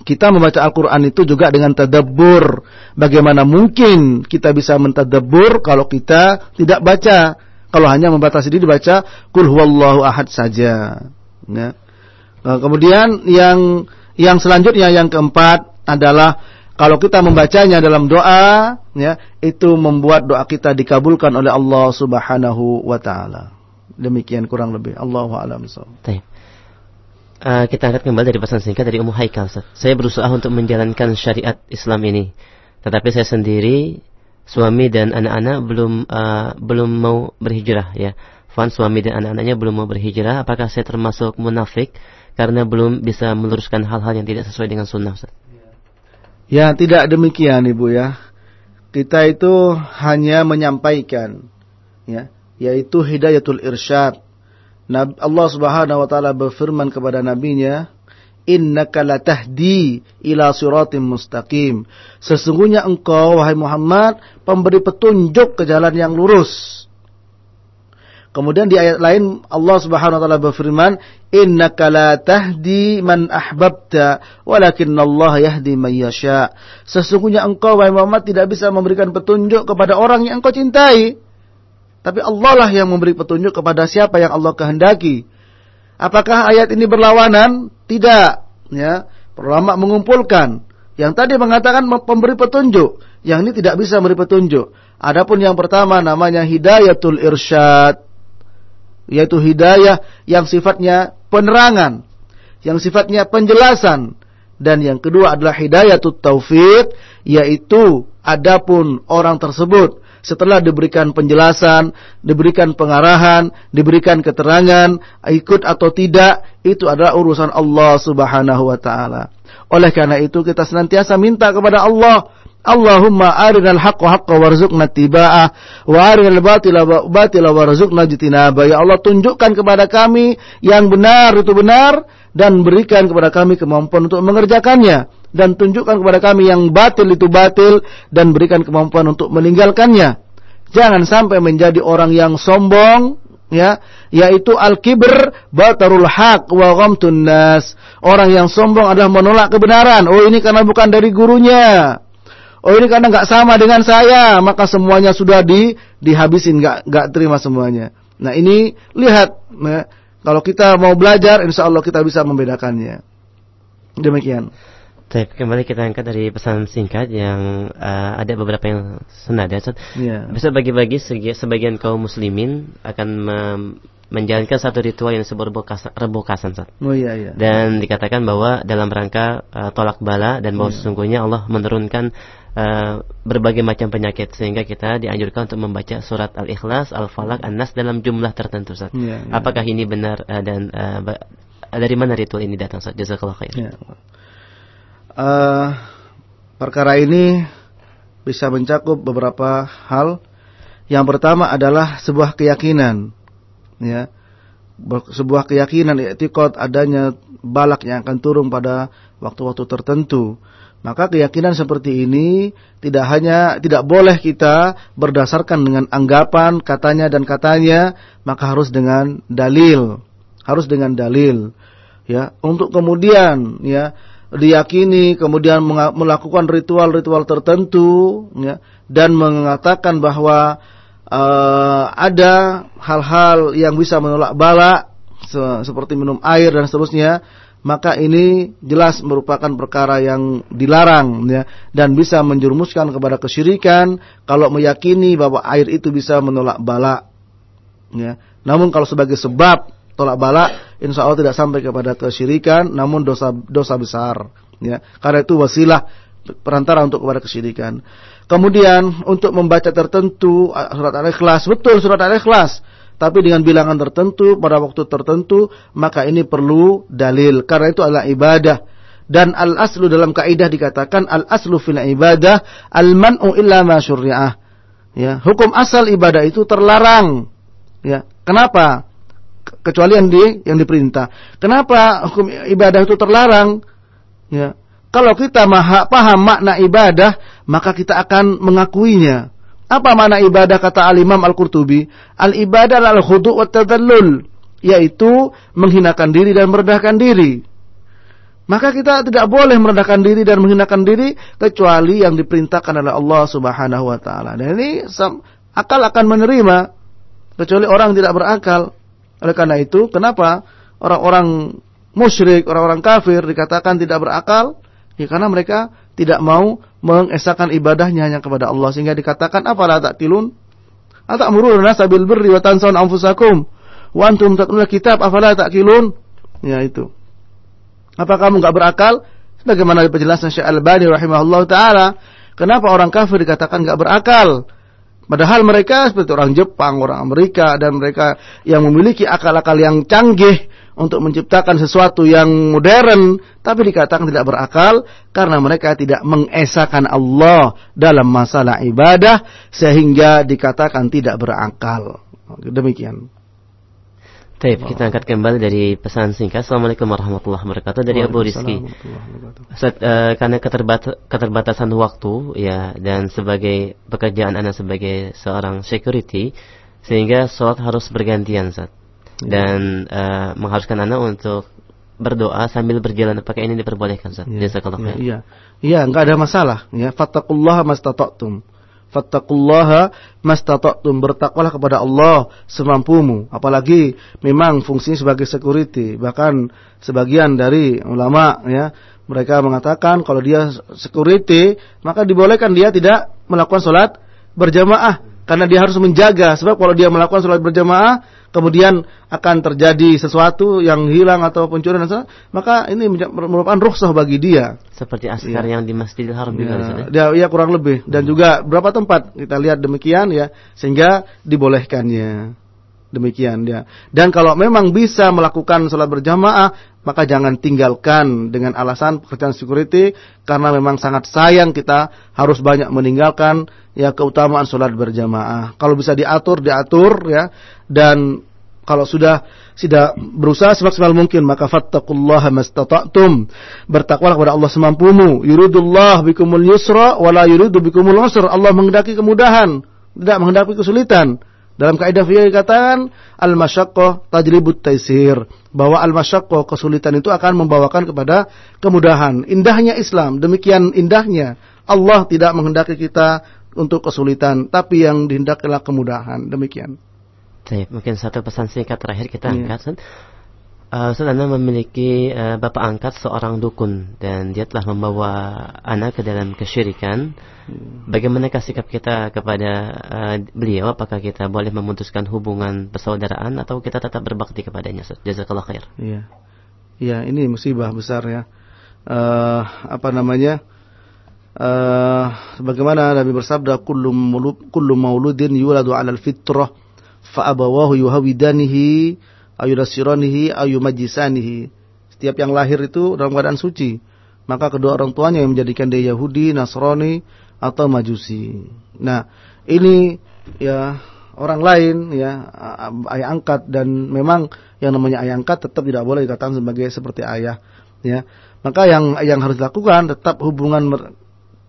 kita membaca Al-Quran itu juga dengan tadabbur. Bagaimana mungkin kita bisa mentadabbur kalau kita tidak baca. Kalau hanya membatasi diri baca Kul huwallahu ahad saja. Ya. Nah, kemudian yang yang selanjutnya yang keempat adalah Kalau kita membacanya dalam doa, ya, itu membuat doa kita dikabulkan oleh Allah Subhanahu wa taala. Demikian kurang lebih. Allahu a'lam Baik. Uh, kita angkat kembali dari pesan singkat dari Ummu Haikal. Saya berusaha untuk menjalankan syariat Islam ini, tetapi saya sendiri, suami dan anak-anak belum uh, belum mau berhijrah ya. Fan suami dan anak-anaknya belum mau berhijrah. Apakah saya termasuk munafik karena belum bisa meluruskan hal-hal yang tidak sesuai dengan sunnah? Ustaz? Ya, tidak demikian Ibu ya. Kita itu hanya menyampaikan ya, yaitu hidayatul irsyad. Allah Subhanahu wa taala berfirman kepada nabinya, "Innaka latahdi ila siratim mustaqim." Sesungguhnya engkau wahai Muhammad pemberi petunjuk ke jalan yang lurus. Kemudian di ayat lain Allah Subhanahu wa taala berfirman, "Innaka la tahdi man ahbabta, Allah yahdi man yasha." Sesungguhnya engkau wahai Muhammad tidak bisa memberikan petunjuk kepada orang yang engkau cintai. Tapi Allah lah yang memberi petunjuk kepada siapa yang Allah kehendaki. Apakah ayat ini berlawanan? Tidak, ya. Ulama mengumpulkan yang tadi mengatakan pemberi petunjuk, yang ini tidak bisa memberi petunjuk. Adapun yang pertama namanya hidayatul irsyad yaitu hidayah yang sifatnya penerangan, yang sifatnya penjelasan dan yang kedua adalah hidayatut taufik yaitu adapun orang tersebut setelah diberikan penjelasan, diberikan pengarahan, diberikan keterangan, ikut atau tidak, itu adalah urusan Allah Subhanahu wa taala. Oleh karena itu kita senantiasa minta kepada Allah Allahumma arinal haqqa haqqa warzuqna tiba'ah wa arinal batila batila warzuqna jitinabah. Ya Allah tunjukkan kepada kami yang benar itu benar dan berikan kepada kami kemampuan untuk mengerjakannya dan tunjukkan kepada kami yang batil itu batil dan berikan kemampuan untuk meninggalkannya. Jangan sampai menjadi orang yang sombong ya yaitu al-kibr batarul haq wa ghamtun nas. Orang yang sombong adalah menolak kebenaran. Oh ini karena bukan dari gurunya. Oh ini karena nggak sama dengan saya, maka semuanya sudah di dihabisin, nggak nggak terima semuanya. Nah ini lihat, ya, kalau kita mau belajar, insya Allah kita bisa membedakannya. Demikian. Baik, kembali kita angkat dari pesan singkat yang uh, ada beberapa yang senada. Yeah. Bisa bagi-bagi sebagian kaum muslimin akan menjalankan satu ritual yang disebut rebokasan. Oh iya iya. Dan dikatakan bahwa dalam rangka uh, tolak bala dan bahwa yeah. sesungguhnya Allah menurunkan uh, berbagai macam penyakit sehingga kita dianjurkan untuk membaca surat Al-Ikhlas, Al-Falaq, An-Nas dalam jumlah tertentu, Sat. Yeah, yeah. Apakah ini benar uh, dan uh, dari mana ritual ini datang, Sat? Jazakallah khair. Yeah. Uh, perkara ini bisa mencakup beberapa hal. Yang pertama adalah sebuah keyakinan ya. Sebuah keyakinan etikot adanya balak yang akan turun pada waktu-waktu tertentu. Maka keyakinan seperti ini tidak hanya tidak boleh kita berdasarkan dengan anggapan katanya dan katanya maka harus dengan dalil. Harus dengan dalil ya. Untuk kemudian ya diyakini kemudian melakukan ritual-ritual tertentu ya dan mengatakan bahwa uh, ada hal-hal yang bisa menolak bala se seperti minum air dan seterusnya maka ini jelas merupakan perkara yang dilarang ya dan bisa menjerumuskan kepada kesyirikan kalau meyakini bahwa air itu bisa menolak bala ya. Namun kalau sebagai sebab tolak bala insya Allah tidak sampai kepada kesyirikan namun dosa dosa besar ya karena itu wasilah perantara untuk kepada kesyirikan Kemudian untuk membaca tertentu surat Al-Ikhlas, betul surat Al-Ikhlas, tapi dengan bilangan tertentu pada waktu tertentu, maka ini perlu dalil karena itu adalah ibadah. Dan al-aslu dalam kaidah dikatakan al-aslu fil ibadah al-man'u illa ma syurri'ah. Ya, hukum asal ibadah itu terlarang. Ya, kenapa? Kecuali yang di yang diperintah. Kenapa hukum ibadah itu terlarang? Ya, kalau kita maha, paham makna ibadah, maka kita akan mengakuinya. Apa makna ibadah kata Al-Imam Al-Qurtubi? Al-ibadah al-khudu' wa tadallul, yaitu menghinakan diri dan merendahkan diri. Maka kita tidak boleh merendahkan diri dan menghinakan diri kecuali yang diperintahkan oleh Allah Subhanahu wa taala. Dan ini akal akan menerima kecuali orang tidak berakal. Oleh karena itu, kenapa orang-orang musyrik, orang-orang kafir dikatakan tidak berakal? Ya karena mereka tidak mau mengesahkan ibadahnya hanya kepada Allah. Sehingga dikatakan apalah tak tilun atau muruna sabil birri wa tansaun anfusakum? Wa antum tatluna kitab afala ta'qilun? Ya itu. Apa kamu enggak berakal? Sebagaimana penjelasan Syekh Al-Albani rahimahullah taala kenapa orang kafir dikatakan enggak berakal Padahal mereka seperti orang Jepang, orang Amerika, dan mereka yang memiliki akal-akal yang canggih untuk menciptakan sesuatu yang modern, tapi dikatakan tidak berakal karena mereka tidak mengesahkan Allah dalam masalah ibadah, sehingga dikatakan tidak berakal. Demikian. Baik, kita angkat kembali dari pesan singkat. Assalamualaikum warahmatullahi wabarakatuh dari Abu Rizki. Set, uh, karena keterbat keterbatasan waktu ya dan sebagai pekerjaan anda sebagai seorang security sehingga sholat harus bergantian Zat. Ya. Dan uh, mengharuskan anda untuk berdoa sambil berjalan apakah ini diperbolehkan Zat? Ya. Jazakallah ya, Iya. Iya, enggak ada masalah ya. Fattaqullaha mastata'tum fattaqullaha mastata'tum bertakwalah kepada Allah semampumu. Apalagi memang fungsinya sebagai security bahkan sebagian dari ulama ya mereka mengatakan kalau dia security maka dibolehkan dia tidak melakukan sholat berjamaah karena dia harus menjaga. Sebab kalau dia melakukan sholat berjamaah kemudian akan terjadi sesuatu yang hilang atau pencurian maka ini merupakan rukhsah bagi dia seperti askar ya. yang di Masjidil Haram ya, juga ya, ya kurang lebih dan hmm. juga berapa tempat kita lihat demikian ya sehingga dibolehkannya demikian ya dan kalau memang bisa melakukan sholat berjamaah maka jangan tinggalkan dengan alasan pekerjaan security karena memang sangat sayang kita harus banyak meninggalkan ya keutamaan sholat berjamaah. Kalau bisa diatur diatur ya dan kalau sudah tidak berusaha semaksimal mungkin maka fattaqullaha mastata'tum. Bertakwalah kepada Allah semampumu. Yuridullah bikumul yusra wala yuridu bikumul usra. Allah menghendaki kemudahan, tidak menghendaki kesulitan. Dalam kaidah fikih dikatakan al-masyaqqah tajribut taisir, bahwa al-masyaqqah kesulitan itu akan membawakan kepada kemudahan. Indahnya Islam, demikian indahnya. Allah tidak menghendaki kita untuk kesulitan, tapi yang dihendakilah kemudahan. Demikian. Baik, mungkin satu pesan singkat terakhir kita yeah. Uh, Ustaz Anda memiliki uh, bapak angkat seorang dukun dan dia telah membawa anak ke dalam kesyirikan. Hmm. Bagaimana sikap kita kepada uh, beliau? Apakah kita boleh memutuskan hubungan persaudaraan atau kita tetap berbakti kepadanya? Jazakallah khair. Iya. Iya, ini musibah besar ya. Uh, apa namanya? Uh, bagaimana Nabi bersabda kullu kullu mauludin yuladu 'alal fitrah fa abawahu yuhawidanihi ayudasironihi ayumajisanihi. Setiap yang lahir itu dalam keadaan suci. Maka kedua orang tuanya yang menjadikan dia Yahudi, Nasrani, atau Majusi. Nah, ini ya orang lain ya ayah angkat dan memang yang namanya ayah angkat tetap tidak boleh dikatakan sebagai seperti ayah ya. Maka yang yang harus dilakukan tetap hubungan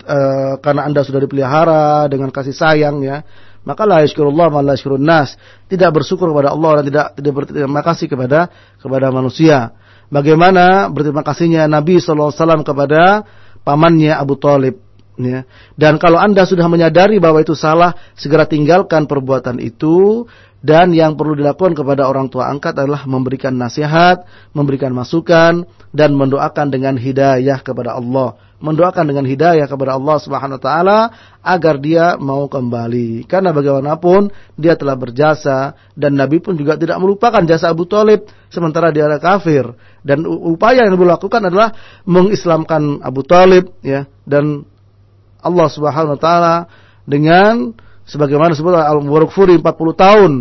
e, karena Anda sudah dipelihara dengan kasih sayang ya maka la yashkurullah ma la nas. Tidak bersyukur kepada Allah dan tidak tidak berterima kasih kepada kepada manusia. Bagaimana berterima kasihnya Nabi sallallahu alaihi wasallam kepada pamannya Abu Talib ya. Dan kalau Anda sudah menyadari bahwa itu salah, segera tinggalkan perbuatan itu dan yang perlu dilakukan kepada orang tua angkat adalah memberikan nasihat, memberikan masukan dan mendoakan dengan hidayah kepada Allah. Mendoakan dengan hidayah kepada Allah Subhanahu wa taala agar dia mau kembali. Karena bagaimanapun dia telah berjasa dan Nabi pun juga tidak melupakan jasa Abu Talib sementara dia ada kafir. Dan upaya yang dilakukan adalah mengislamkan Abu Talib ya dan Allah Subhanahu wa taala dengan sebagaimana disebut Al-Mubarakfuri 40 tahun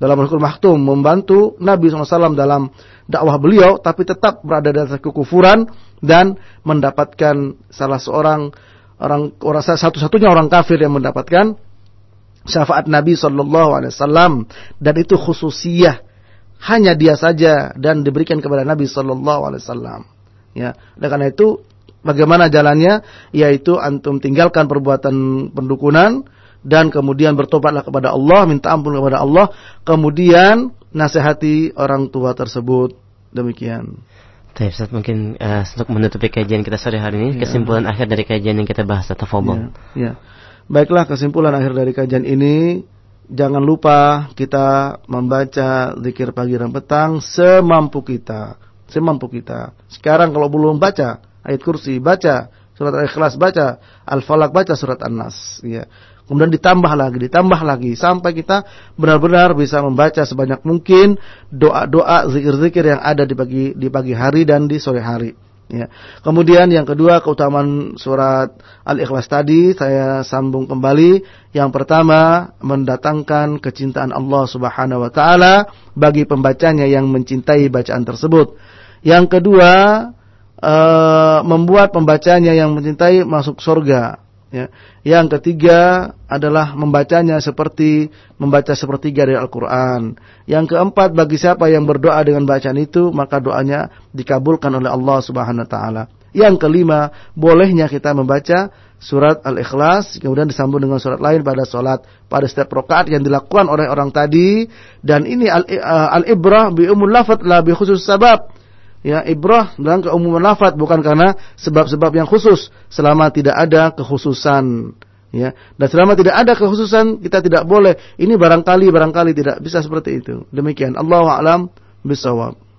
dalam Al-Qur'an Maktum membantu Nabi SAW dalam dakwah beliau tapi tetap berada dalam kekufuran dan mendapatkan salah seorang orang orang satu-satunya orang kafir yang mendapatkan syafaat Nabi Shallallahu Alaihi Wasallam dan itu khususiyah hanya dia saja dan diberikan kepada Nabi Shallallahu Alaihi Wasallam ya dan karena itu bagaimana jalannya yaitu antum tinggalkan perbuatan pendukunan dan kemudian bertobatlah kepada Allah, minta ampun kepada Allah, kemudian nasihati orang tua tersebut. Demikian. Baik, Ustaz, mungkin uh, untuk menutupi kajian kita sore hari ini, ya. kesimpulan akhir dari kajian yang kita bahas, tafadhol. Ya, ya. Baiklah, kesimpulan akhir dari kajian ini, jangan lupa kita membaca zikir pagi dan petang semampu kita, semampu kita. Sekarang kalau belum baca ayat kursi, baca surat Al-Ikhlas baca, Al-Falaq baca surat An-Nas, ya. Kemudian ditambah lagi, ditambah lagi sampai kita benar-benar bisa membaca sebanyak mungkin doa-doa zikir-zikir yang ada di pagi di pagi hari dan di sore hari. Ya. Kemudian yang kedua keutamaan surat Al-Ikhlas tadi saya sambung kembali. Yang pertama mendatangkan kecintaan Allah Subhanahu wa taala bagi pembacanya yang mencintai bacaan tersebut. Yang kedua uh, membuat pembacanya yang mencintai masuk surga. Ya. Yang ketiga adalah membacanya seperti membaca sepertiga dari Al-Quran. Yang keempat bagi siapa yang berdoa dengan bacaan itu maka doanya dikabulkan oleh Allah Subhanahu Wa Taala. Yang kelima bolehnya kita membaca surat Al-Ikhlas kemudian disambung dengan surat lain pada sholat pada setiap rakaat yang dilakukan oleh orang tadi dan ini al-ibrah bi umul lafat la bi khusus sabab ya ibrah dalam keumuman lafaz bukan karena sebab-sebab yang khusus. Selama tidak ada kekhususan. Ya dan selama tidak ada kekhususan kita tidak boleh. Ini barangkali barangkali tidak bisa seperti itu. Demikian. Allah alam bisawab